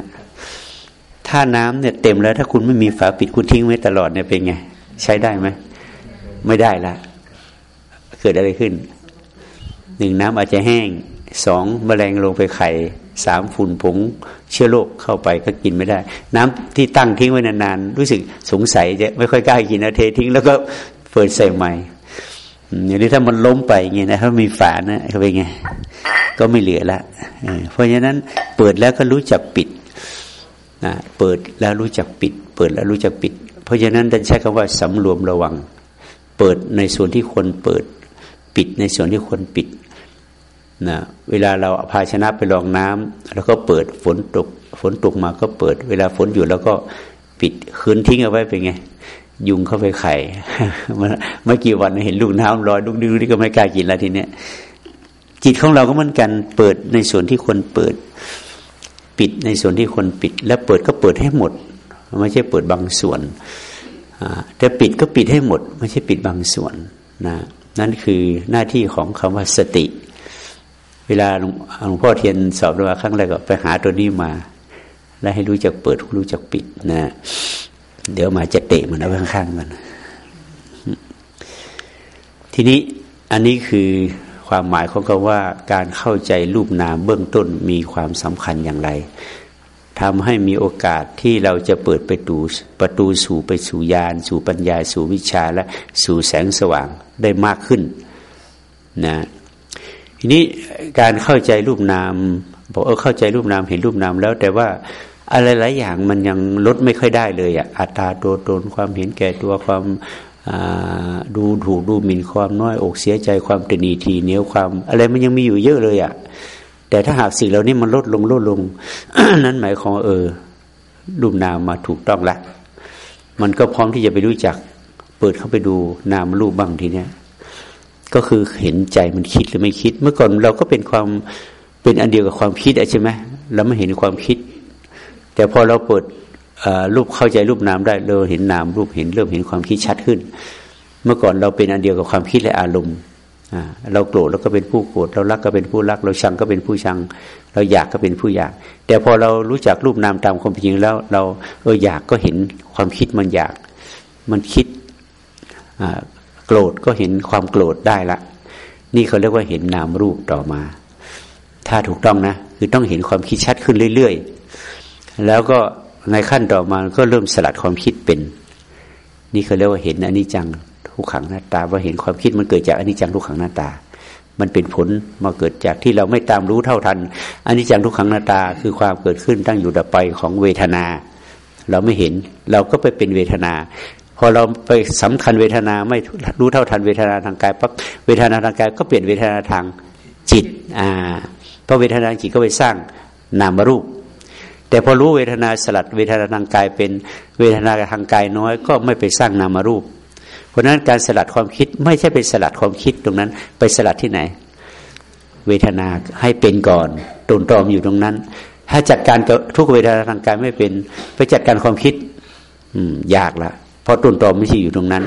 ถ้าน้ำเนี่ยเต็มแล้วถ้าคุณไม่มีฝาปิดคุณทิ้งไว้ตลอดเนี่ยเป็นไง ใช้ได้ไหมไม่ได้ละ เกิดอะไรขึ้นหนึ่งน้ำอาจจะแห้งสองแมลงลงไปไข่สามฝุ่นผงเชื้อโรคเข้าไปก็กินไม่ได้ น้ำที่ตั้งทิ้งไว้นานๆรู้สึกสงสัยจะไม่ค่อยกล้ากินนะเททิ้ง แล้วก็เปิดใส่ใหม่อย่างนี้ถ้ามันล้มไปเงี้ยนะถ้ามีฝานะเป็นไงก็ไม่เหลือละเพราะฉะนั้นเปิดแล้วก็รู้จักปิด นะเปิดแล้วรู้จักปิด เปิดแล้วรู้จักปิด เพราะฉะนั้นท่านใช้คำว่าสำรวมระวัง เปิดในส่วนที่ควรเปิด ปิดในส่วนที่ควรปิดนะเวลาเราภาชนะไปรองน้ำแล้วก็เปิดฝนตก ฝนตกมาก็เปิด เวลาฝนหยุดแล้วก็ปิดคืนทิ้งเอาไว้เป็นไง ยุงเข้าไปไข่เมื่อกี่วันเห็นลูกน้ำลอยลูกดื้อนี่ก็ไม่กล้ากินแล้วทีเนี้ยจิตของเราก็เหมือนกันเปิดในส่วนที่ควรเปิด ปิดในส่วนที่คนปิด แล้วเปิดก็เปิดให้หมด ไม่ใช่เปิดบางส่วนแต่ปิดก็ปิดให้หมด ไม่ใช่ปิดบางส่วนนะนั่นคือหน้าที่ของคำว่าสติ เวลาหลวงพ่อเทียนสอบว่าครั้งแรกก็ไปหาตัวนี้มา แล้วให้รู้จักเปิดรู้จักปิดนะ เดี๋ยวมาจะเตะมันเอาข้างๆมัน ทีนี้อันนี้คือ ความหมายของคำว่าการเข้าใจรูปนามเบื้องต้นมีความสำคัญอย่างไรทำให้มีโอกาสที่เราจะเปิดไปตูประตูสู่ไปสู่ญาณสู่ปัญญาสู่วิชาและสู่แสงสว่างได้มากขึ้นนะทีนี้การเข้าใจรูปนามบอกเออเข้าใจรูปนามเห็นรูปนามแล้ว แต่ว่าอะไรหลายอย่างมันยังลดไม่ค่อยได้เลยอะอัตราตัวตนความเห็นแก่ตัวความ ดูถูกดูหมิ่นความน้อยอกเสียใจความตนีทีเหนียวความ อะไรมันยังมีอยู่เยอะเลยอะ่ะ แต่ถ้าหากสิ่งเหล่านี้มันลดลงลดลง นั้นหมายความเออรูปนามมาถูกต้องละมันก็พร้อมที่จะไปรู้จัก เปิดเข้าไปดูนามรูปบ้างทีเนี้ยก็คือเห็นใจมันคิดหรือไม่คิด เมื่อก่อนเราก็เป็นความเป็นอันเดียวกับความคิดใช่ไหมเราไม่เห็นความคิด แต่พอเราเปิด รูปเข้าใจรูปนามได้เราเห็นนามรูปเห็นเริ่มเห็นความคิดชัดขึ้น เมื่อก่อนเราเป็นอันเดียวกับความคิดและอารมณ์เราโกรธแล้วก็เป็นผู้โกรธเรารักก็เป็นผู้รัก เราชังก็เป็นผู้ชัง เราอยากก็เป็นผู้อยาก แต่พอเรารู้จักรูปนามตามความจริงแล้ว เราเอออยากก็เห็นความคิดมันอยาก มันคิดโกรธก็เห็นความโกรธได้ละ นี่เขาเรียกว่าเห็นนามรูปต่อมา ถ้าถูกต้องนะ คือต้องเห็นความคิดชัดขึ้นเรื่อยๆ แล้วก็ ในขั้นต่อมาก็เริ่มสลัดความคิดเป็น นี่เขาเรียกว่าเห็นอนิจจังทุกขังหน้าตา ว่าเห็นความคิดมันเกิดจากอนิจจังทุกขังหน้าตา มันเป็นผลมาเกิดจากที่เราไม่ตามรู้เท่าทันอนิจจังทุกขังหน้าตา คือความเกิดขึ้นตั้งอยู่ดับไปของเวทนา เราไม่เห็นเราก็ไปเป็นเวทนาพอเราไปสำคัญเวทนาไม่รู้เท่าทันเวทนาทางกายปั๊บเวทนาทางกายก็เปลี่ยนเวทนาทางจิตอ่าเพราะเวทนาจิตก็ไปสร้างนามรูป แต่พอรู้เวทนาสลัดเวทนาทางกายเป็นเวทนาทางกายน้อย ก็ไม่ไปสร้างนามารูป เพราะนั้นการสลัดความคิดไม่ใช่ไปสลัดความคิดตรงนั้น ไปสลัดที่ไหน เวทนาให้เป็นก่อนตุนตรอมอยู่ตรงนั้น ถ้าจัดการกับทุกเวทนาทางกายไม่เป็น ไปจัดการความคิด อืมยากละเพราะตุนตรอมไม่ใช่อยู่ตรงนั้น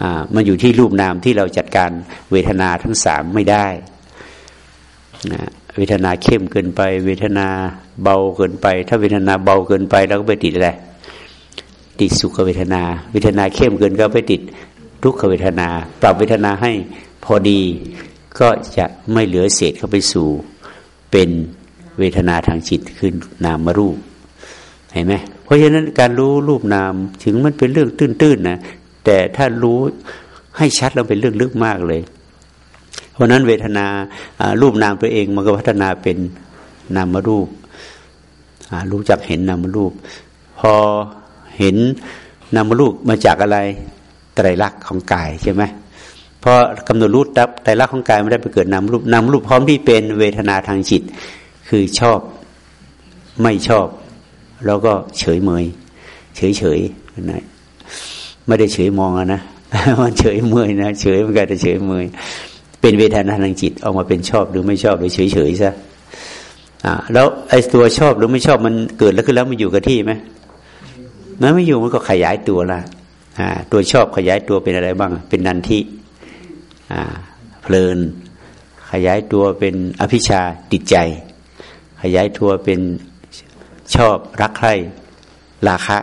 อ่ามันอยู่ที่รูปนามที่เราจัดการเวทนาทั้งสามไม่ได้นะ เวทนาเข้มเกินไป เวทนาเบาเกินไป ถ้าเวทนาเบาเกินไปเราก็ไปติดอะไรติดสุขเวทนา เวทนาเข้มเกินก็ไปติดทุกขเวทนา ปรับเวทนาให้พอดีก็จะไม่เหลือเศษเข้าไปสู่เป็นเวทนาทางจิตคือนามรูปเห็นไหมเพราะฉะนั้นการรู้รูปนามถึงมันเป็นเรื่องตื้นๆนะแต่ถ้ารู้ให้ชัดแล้วเป็นเรื่องลึกมากเลย เพราะนั้นเวทนารูปนามตัวเองมันก็พัฒนาเป็นนามรูปรู้จักเห็นนามรูป พอเห็นนามรูปมาจากอะไรไตรลักษณ์ของกายใช่ไหมพอกำหนดรูปไตรลักษณ์ของกายไม่ได้ไปเกิดนามรูปนามรูปพร้อมที่เป็นเวทนาทางจิต คือชอบไม่ชอบ แล้วก็เฉยเมย เฉยเฉยนะไม่ได้เฉยมองนะมันเฉยเมยนะเฉยมันก็จะเฉยเมย เป็นเวทนาทางจิตออกมาเป็นชอบหรือไม่ชอบหรือเฉยเฉยซะอ่าแล้วไอ้ตัวชอบหรือไม่ชอบมันเกิดแล้วขึ้นแล้วมันอยู่กับที่ไหมมันไม่อยู่มันก็ขยายตัวละอ่าตัวชอบขยายตัวเป็นอะไรบ้าง เป็นนันทิอ่าเพลิน ขยายตัวเป็นอภิชาติดใจ ขยายตัวเป็นชอบรักใคร่ราคะ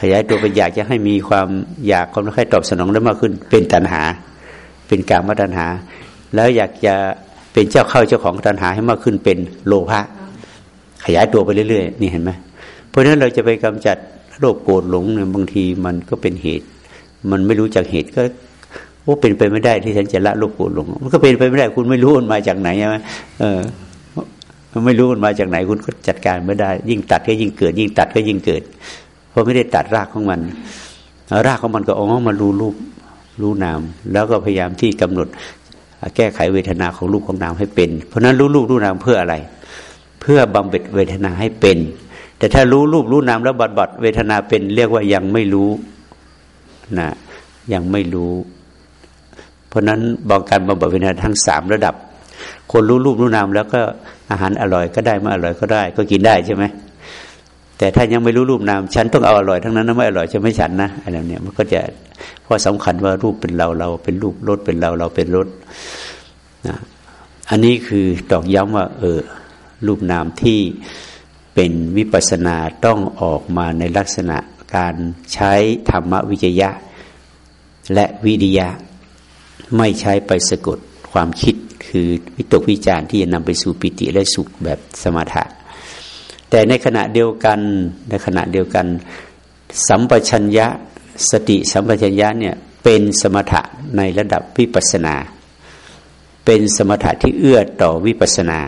ขยายตัวเป็นอยากจะให้มีความอยากความรักใคร่ตอบสนองได้มากขึ้น เป็นตัณหา เป็นกามตัณหา แล้วอยากจะเป็นเจ้าเข้าเจ้าของตัณหาให้มากขึ้นเป็นโลภะขยายตัวไปเรื่อยๆ นี่เห็นไหมเพราะฉะนั้นเราจะไปกำจัดโรคโกรธหลงเนี่ยบางทีมันก็เป็นเหตุ มันไม่รู้จักเหตุก็โอ้เป็นไปไม่ได้ที่ฉันจะละโรคโกรธหลง มันก็เป็นไปไม่ได้คุณไม่รู้มันมาจากไหนใช่ไหมเออไม่รู้มันมาจากไหนคุณก็จัดการไม่ได้ ยิ่งตัดก็ยิ่งเกิด ยิ่งตัดก็ยิ่งเกิด เพราะไม่ได้ตัดรากของมัน รากของมันก็อ๋อมารู้รูป รู้นาม แล้วก็พยายามที่กำหนดแก้ไขเวทนาของรูปของนามให้เป็น เพราะนั้นรู้รูปรู้นามเพื่ออะไร เพื่อบำเพ็ญเวทนาให้เป็น แต่ถ้ารู้รูปรู้นามแล้วบัดบัดเวทนาเป็น เรียกว่ายังไม่รู้นะยังไม่รู้ เพราะนั้นบอกการบำบัดเวทนาทั้งสามระดับ คนรู้รูปรู้นามแล้วก็อาหารอร่อยก็ได้ไม่อร่อยก็ได้ ก็กินได้ใช่ไหม แต่ถ้ายังไม่รู้รูปนามฉันต้องเอาอร่อยทั้งนั้นนะไม่อร่อยจะไม่ฉันนะอะไรเนี่ยมันก็จะเพราะสำคัญว่ารูปเป็นเราเราเป็นรูปรสเป็นเราเราเป็นรสนะอันนี้คือตอกย้ำว่า เออ รูปนามที่เป็นวิปัสนาต้องออกมาในลักษณะการใช้ธรรมวิจยะ และวิริยะ ไม่ใช้ไปสะกดความคิดคือวิตกวิจารณ์ที่จะนำไปสู่ปิติและสุขแบบสมถะ แต่ในขณะเดียวกันในขณะเดียวกัน สัมปชัญญะสติสัมปชัญญะเนี่ยเป็นสมถะในระดับวิปัสนา เป็นสมถะที่เอื้อต่อวิปัสนา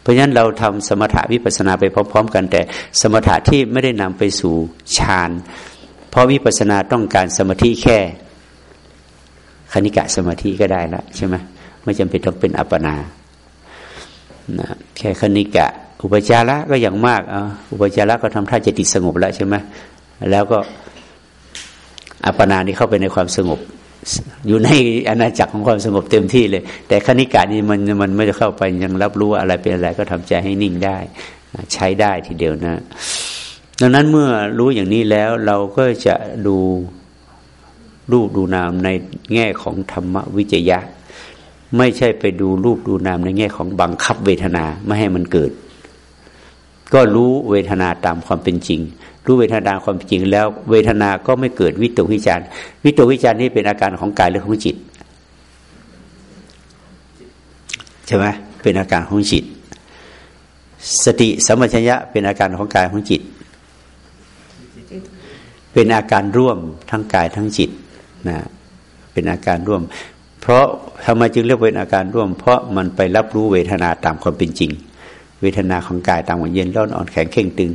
เพราะฉะนั้นเราทำสมถะวิปัสนาไปพร้อม ๆ กัน แต่สมถะที่ไม่ได้นำไปสู่ฌานเพราะวิปัสนาต้องการสมาธิแค่คณิกะสมาธิก็ได้ละใช่ไหมไม่จำเป็นต้องเป็นอัปปนานะแค่คณิกะ อุปจาระก็อย่างมากอะอุปจาระก็ทำท่าจะติดสงบแล้วใช่ไหมแล้วก็อัปปนานี่เข้าไปในความสงบ อยู่ในอาณาจักรของความสงบเต็มที่เลย แต่ขณิกานี่มันมันไม่จะเข้าไปยังรับรู้อะไรเป็นอะไรก็ทำใจให้นิ่งได้ ใช้ได้ทีเดียวนะ ดังนั้นเมื่อรู้อย่างนี้แล้วเราก็จะดูรูปดูนามในแง่ของธรรมวิจยะ ไม่ใช่ไปดูรูปดูนามในแง่ของบังคับเวทนาไม่ให้มันเกิด ก็รู้เวทนาตามความเป็นจริง รู้เวทนาตามความเป็นจริง แล้วเวทนาก็ไม่เกิดวิตกวิจารวิตกวิจารนี่เป็นอาการของกายหรือของจิตใช่ไหมเป็นอาการของจิต สติสัมปชัญญะเป็นอาการของกายของจิต เป็นอาการร่วมทั้งกายทั้งจิตนะเป็นอาการร่วม เพราะทำไมจึงเรียกเป็นอาการร่วม เพราะมันไปรับรู้เวทนาตามความเป็นจริง เวทนาของกายตามวันเย็นร้อนอ่อนแข็งเข่งตึง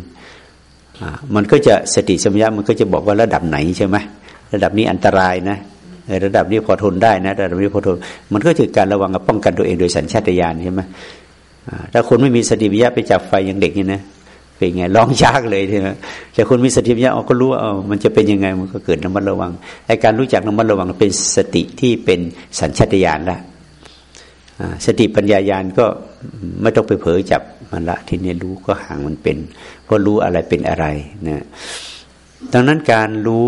มันก็จะสติสมยามันก็จะบอกว่าระดับไหนใช่ไหมระดับนี้อันตรายนะระดับนี้พอทนได้นะระดับนี้พอทน มันก็คือการระวังกับป้องกันตัวเองโดยสัญชาตญาณใช่ไหมถ้าคนไม่มีสติปัญญาไปจับไฟอย่างเด็กนี่นะเป็นไงร้องยากเลยใช่ไหมแต่คนมีสติปัญญาก็รู้ว่ามันจะเป็นยังไงมันก็เกิดน้ำมันระวังไอการรู้จักน้ำมันระวังเป็นสติที่เป็นสัญชาตญาณละ สติปัญญาญาณก็ไม่ต้องไปเผยจับมันละทีนี้รู้ก็ห่างมันเป็นเพราะรู้อะไรเป็นอะไรนะดังนั้นการรู้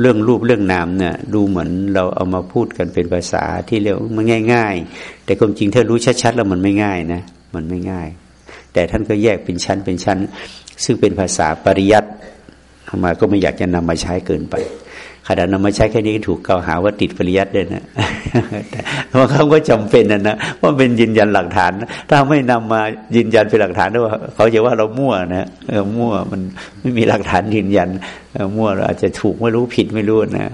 เรื่องรูปเรื่องนามเนี่ยดูเหมือนเราเอามาพูดกันเป็นภาษาที่เรียกมันง่าย ๆ แต่ความจริงถ้ารู้ชัดๆแล้วมันไม่ง่ายนะมันไม่ง่าย แต่ท่านก็แยกเป็นชั้นเป็นชั้น ซึ่งเป็นภาษาปริยัติมาก็ไม่อยากจะนำมาใช้เกินไป ขณะนำมาใช้แค่นี้ถูกกล่าวหาว่าติดปริยัติเลยนะเพราะเขาก็จำเป็นนะนะว่าเป็นยืนยันหลักฐาน ถ้าไม่นำมายืนยันเป็นหลักฐานว่าเขาจะว่าเรามั่วนะเออมั่วมันไม่มีหลักฐานยืนยันมั่วเราอาจจะถูกไม่รู้ผิดไม่รู้นะ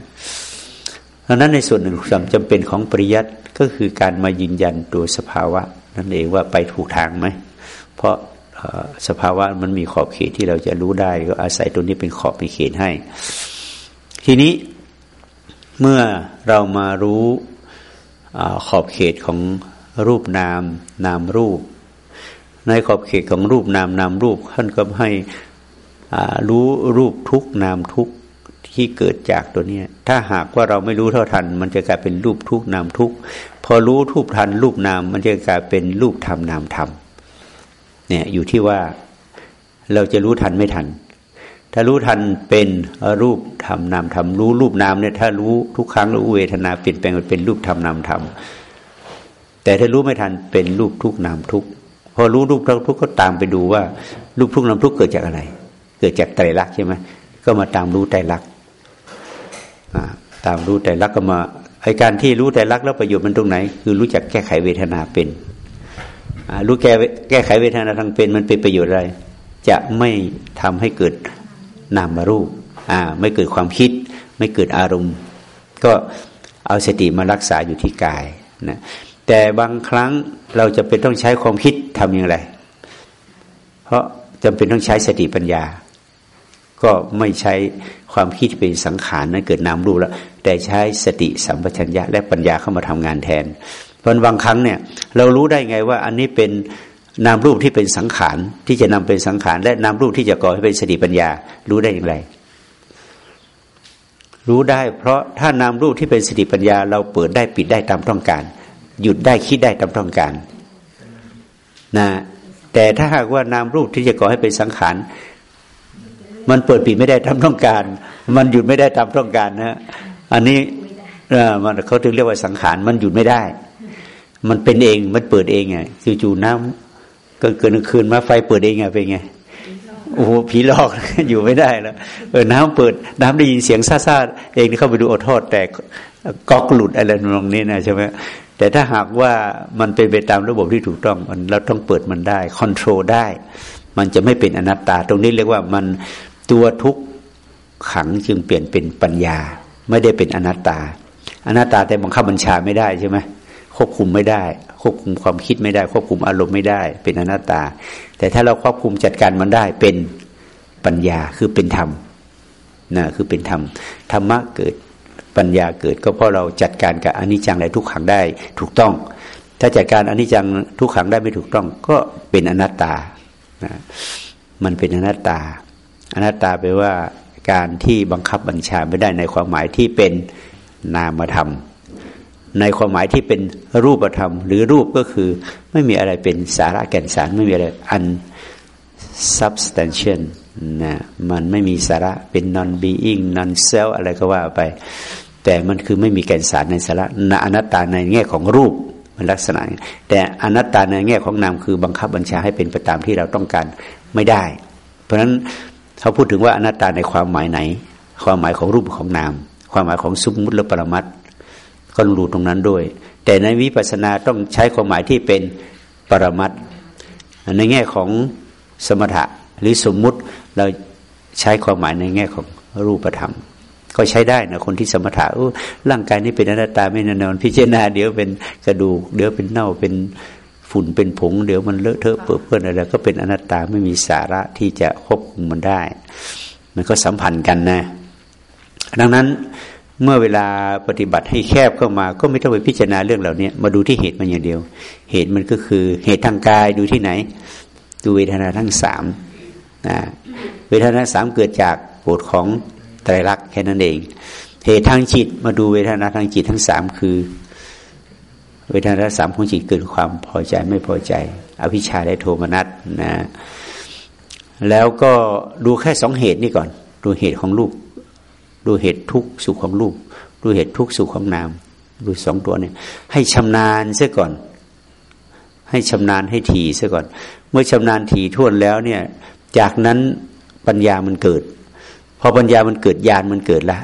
ดังนั้นในส่วนหนึ่งความจำเป็นของปริยัติก็คือการมายืนยันตัวสภาวะ นั่นเองว่าไปถูกทางไหม เพราะสภาวะมันมีขอบเขตที่เราจะรู้ได้ก็อาศัยตัวนี้เป็นขอบเป็นเขตให้ ทีนี้เมื่อเรามารู้อขอบเขตของรูปนามนามรูป ในขอบเขตของรูปนามนามรูปท่านก็ให้รู้รูปทุกนามทุกที่เกิดจากตัวนี้ถ้าหากว่าเราไม่รู้เท่าทัน มันจะกลายเป็นรูปทุกนามทุกพอรู้ทุกทันรูปนาม มันจะกลายเป็นรูปธรรมนามธรรมเนี่ยอยู่ที่ว่าเราจะรู้ทันไม่ทัน ถ้ารู้ทันเป็นรูปธรรมนามธรรมรู้รูปนามเนี่ยถ้ารู้ทุกครั้งรู้เวทนาเปลี่ยนแปลงเป็นรูปธรรมนามธรรมแต่ถ้ารู้ไม่ทันเป็นรูปทุกนามทุกพอรู้รูปทุกก็ตามไปดูว่า รูปทุกนามทุกเกิดจากอะไร เกิดจากไตรลักษณ์ใช่ไหมก็มาตามรู้ไตรลักษณ์ตามรู้ไตรลักษณ์ก็มาไอการที่รู้ไตรลักษณ์แล้วประโยชน์มันตรงไหน คือรู้จักแก้ไขเวทนาเป็นรู้แก้แก้ไขเวทนาทางเป็นมันเป็นประโยชน์อะไรจะไม่ทำให้เกิด นามรูปอ่าไม่เกิดความคิด ไม่เกิดอารมณ์ ก็เอาสติมารักษาอยู่ที่กายนะแต่บางครั้งเราจะเป็นต้องใช้ความคิดทำอย่างไร เพราะจำเป็นต้องใช้สติปัญญา ก็ไม่ใช้ความคิดเป็นสังขารนั้นเกิดนามรูปแล้ว แต่ใช้สติสัมปชัญญะและปัญญาเข้ามาทำงานแทนเพราะบางครั้งเนี่ย เรารู้ได้ไงว่าอันนี้เป็น นามรูปที่เป็นสังขารที่จะนำเป็นสังขารและนามรูปที่จะก่อให้เป็นสติปัญญา รู้ได้อย่างไร รู้ได้ เพราะถ้านามรูปที่เป็นสติปัญญา เราเปิดได้ปิดได้ตามต้องการ หยุดได้คิดได้ตามต้องการนะแต่ถ้าหากว่านามรูปที่จะก่อให้เป็นสังขารมันเปิดปิดไม่ได้ตามต้องการ มันหยุดไม่ได้ตามต้องการนะอันนี้มันเขาถึงเรียกว่าสังขารมันหยุดไม่ได้ มันเป็นเองมันเปิดเองไงจู่ๆน้ำก็เกินคืนมาไฟเปิดเองไงเป็นไงโอ้โหผีหลอกอยู่ไม่ได้แล้วเออน้ำเปิด น้ำได้ยินเสียงซ่าๆเองที่เข้าไปดูอดทอดแต่ก๊อกหลุดอะไรตรงนี้นะใช่ไหมแต่ถ้าหากว่ามันเป็นไปตามระบบที่ถูกต้องมันเราต้องเปิดมันได้คอนโทรลได้ มันจะไม่เป็นอนัตตา ตรงนี้เรียกว่ามันตัวทุกขังจึงเปลี่ยนเป็นปัญญา ไม่ได้เป็นอนัตตา อนัตตาแต่บังคับบัญชาไม่ได้ใช่ไหม ควบคุมไม่ได้ ควบคุมความคิดไม่ได้ ควบคุมอารมณ์ไม่ได้ เป็นอนัตตา แต่ถ้าเราควบคุมจัดการมันได้เป็นปัญญาคือเป็นธรรมนะคือเป็นธรรมธรรมะเกิดปัญญาเกิด ก็เพราะเราจัดการกับอนิจจังและทุกขังได้ถูกต้อง ถ้าจัดการอนิจจังทุกขังได้ไม่ถูกต้อง ก็เป็นอนัตตานะมันเป็นอนัตตา อนัตตาแปลว่าการที่บังคับบัญชาไม่ได้ในความหมายที่เป็นนามธรรม ในความหมายที่เป็นรูปธรรม หรือรูปก็คือไม่มีอะไรเป็นสาระแก่นสารไม่มีอะไรอัน substantial นะมันไม่มีสาระเป็น non being non self อะไรก็ว่าไป แต่มันคือไม่มีแก่นสารในสาระนอนัตตาในแง่ของรูปมันลักษณะ แต่อนัตตาในแง่ของนามคือบังคับบัญชาให้เป็นไปตามที่เราต้องการไม่ได้ เพราะฉะนั้นเขาพูดถึงว่าอนัตตาในความหมายไหน ความหมายของรูปของนาม ความหมายของสมมุติและปรมัตถ ก็รู้ตรงนั้นด้วย แต่ในวิปัสสนาต้องใช้ความหมายที่เป็นปรมัตในแง่ของสมถะหรือสมมุติเราใช้ความหมายในแง่ของรูปธรรม ก็ใช้ได้นะคนที่สมถะร่างกายนี้เป็นอนัตตาไม่แน่นอน พิจารณาเดี๋ยวเป็นกระดูก เดี๋ยวเป็นเน่าเป็นฝุ่นเป็นผง เดี๋ยวมันเลอะเทอะเปื้อนอะไรก็เป็นอนัตตาไม่มีสาระที่จะควบคุมมันได้ มันก็สัมพันธ์กันนะ ดังนั้น เมื่อเวลาปฏิบัติให้แคบเข้ามา ก็ไม่ต้องไปพิจารณาเรื่องเหล่านี้มาดูที่เหตุมันอย่างเดียว เหตุมันก็คือเหตุทางกายดูที่ไหน ดูเวทนาทั้งสามนะเวทนาสามเกิดจากปวดของไตรลักษณ์แค่นั้นเอง เหตุทางจิตมาดูเวทนาทางจิตทั้งสามคือเวทนาสามของจิตเกิดความพอใจไม่พอใจ อภิชาและโทมนัสนะ แล้วก็ดูแค่สองเหตุนี่ก่อน ดูเหตุของรูป ดูเหตุทุกข์สุขของรูปดูเหตุทุกข์สุขของนามดูสองตัวเนี่ย ให้ชำนาญเสียก่อน ให้ชำนาญให้ถี่เสียก่อน เมื่อชำนาญถี่ท่วนแล้วเนี่ย จากนั้นปัญญามันเกิด พอปัญญามันเกิดญาณมันเกิดแล้ว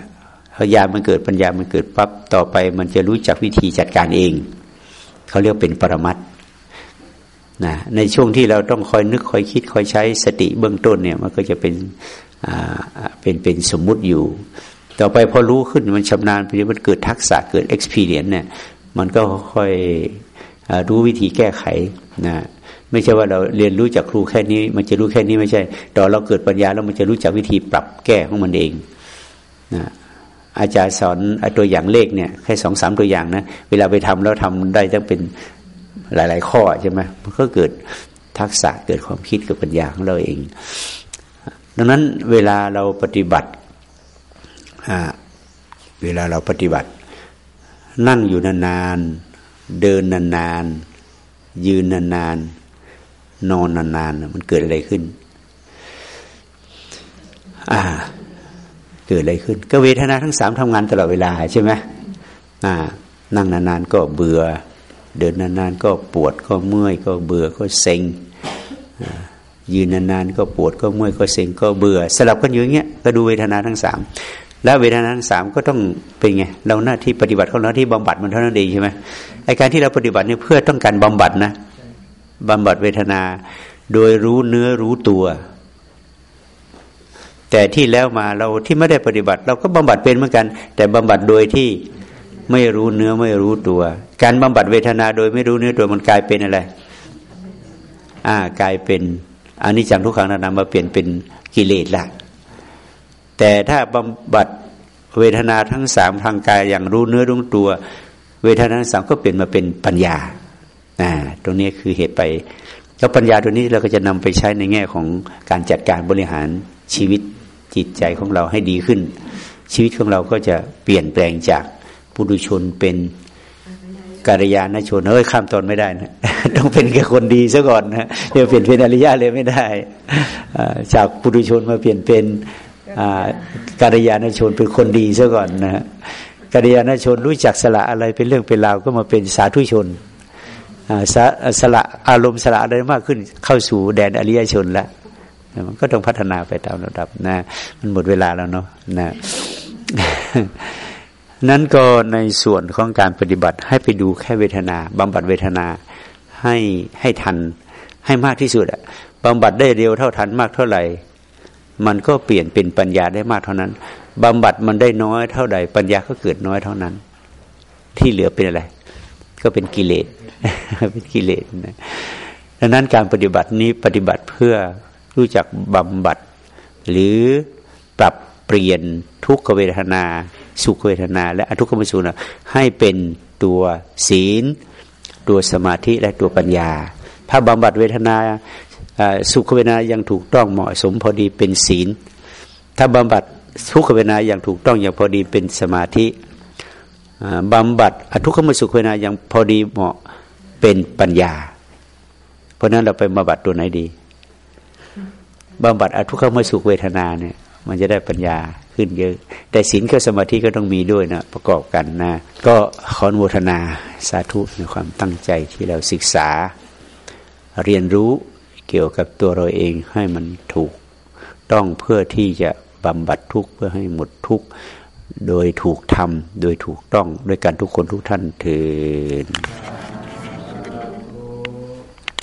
พอญาณมันเกิดปัญญามันเกิดปั๊บต่อไป มันจะรู้จักวิธีจัดการเองเขาเรียกเป็นปรมัตนะในช่วงที่เราต้องคอยนึกคอยคิดคอยใช้สติเบื้องต้นเนี่ย มันก็จะเป็นเป็นเป็นสมมุติอยู่ ต่อไปพอรู้ขึ้นมันชำนาญไปมันเกิดทักษะเกิด experience เนี่ยมันก็ค่อยรู้วิธีแก้ไขนะไม่ใช่ว่าเราเรียนรู้จากครูแค่นี้ มันจะรู้แค่นี้ไม่ใช่ต่อเราเกิดปัญญาแล้วมันจะรู้จักวิธีปรับแก้ของมันเองนะอาจารย์สอนตัวอย่างเลขเนี่ยแค่สองสามตัวอย่างนะเวลาไปทำแล้วทำได้ต้องเป็นหลาย ๆ ข้อใช่ไหมมันก็เกิดทักษะเกิดความคิดเกับปัญญาของเราเอง ดังนั้นเวลาเราปฏิบัติ เวลาเราปฏิบัติ นั่งอยู่นานๆ เดินนานๆ ยืนนานๆ นอนนานๆ มันเกิดอะไรขึ้น อ่า เกิดอะไรขึ้น ก็เวทนาทั้งสามทำงานตลอดเวลาใช่ไหมอ่า นั่งนานๆ ก็เบื่อ เดินนานๆ ก็ปวดก็เมื่อย ก็เบื่อก็เซ็งยืนนานๆ ก็ปวดก็เมื่อยก็เซ็งก็เบื่อ สลับกันอยู่อย่างเงี้ยก็ดูเวทนาทั้งสาม แล้วเวทนาทั้งสามก็ต้องเป็นไงเราหน้าที่ปฏิบัติของเราที่บำบัดมันเท่านั้นเองใช่ไหมไอการที่เราปฏิบัติเนี่ยเพื่อต้องการบำบัดนะบำบัดเวทนา โดยรู้เนื้อรู้ตัว แต่ที่แล้วมาเราที่ไม่ได้ปฏิบัติ เราก็บำบัดเป็นเหมือนกัน แต่บำบัดโดยที่ไม่รู้เนื้อไม่รู้ตัว การบำบัดเวทนาโดยไม่รู้เนื้อตัวมันกลายเป็นอะไร อ่ากลายเป็นอันนี้จังทุกครั้งนำมาเปลี่ยนเป็นกิเลสละ แต่ถ้าบำบัดเวทนาทั้งสามทางกายอย่างรู้เนื้อรู้ตัว เวทนาทั้งสามก็เปลี่ยนมาเป็นปัญญาอ่าตรงนี้คือเหตุไป แล้วปัญญาตัวนี้เราก็จะนำไปใช้ในแง่ของการจัดการบริหารชีวิตจิตใจของเราให้ดีขึ้น ชีวิตของเราก็จะเปลี่ยนแปลงจากปุถุชนเป็นกัลยาณชนเฮ้ยข้ามตอนไม่ได้นะต้องเป็นแค่คนดีซะก่อนนะเดี๋ยวเปลี่ยนเป็นอริยะเลยไม่ได้จากปุถุชนมาเปลี่ยนเป็น กัลยาณชนเป็นคนดีซะก่อนนะกัลยาณชนรู้จักสละอะไรเป็นเรื่องเป็นราวก็มาเป็นสาธุชนสสละอารมณ์สละอะไรมากขึ้นเข้าสู่แดนอริยชนแล้วมันก็ต้องพัฒนาไปตามระดับนะ มันหมดเวลาแล้วเนาะนะนั้นก็ในส่วนของการปฏิบัติให้ไปดูแค่เวทนาบำบัดเวทนาให้ให้ทันให้มากที่สุดอะบำบัดได้เร็วเท่าทันมากเท่าไหร่ มันก็เปลี่ยนเป็นปัญญาได้มากเท่านั้นบำบัดมันได้น้อยเท่าใด ปัญญาก็เกิดน้อยเท่านั้น ที่เหลือเป็นอะไร ก็เป็นกิเลสเป็นกิเลสนะดังนั้นการปฏิบัตินี้ปฏิบัติเพื่อรู้จักบำบัด หรือปรับเปลี่ยนทุกขเวทนา สุขเวทนา และอทุกขมสุขให้เป็นตัวศีล ตัวสมาธิและตัวปัญญา ถ้าบำบัดเวทนา สุขเวทนายังถูกต้องเหมาะสมพอดีเป็นศีล ถ้าบำบัดทุกขเวทนาอย่างถูกต้องอย่างพอดีเป็นสมาธิบำบัดอทุกขมสุขเวทนาอย่างพอดีเหมาะเป็นปัญญา เพราะนั้นเราไปบำบัดตัวไหนดีบำบัดอทุกขมสุขเวทนาเนี่ย มันจะได้ปัญญาขึ้นเยอะ แต่ศีลกับสมาธิก็ต้องมีด้วยนะประกอบกันนะก็ขอนุโมทนาสาธุในความตั้งใจที่เราศึกษาเรียนรู้ เกี่ยวกับตัวเราเองให้มันถูกต้องเพื่อที่จะบำบัดทุกข์เพื่อให้หมดทุกข์โดยถูกทำโดยถูกต้องด้วยกันทุกคนทุกท่านเถิด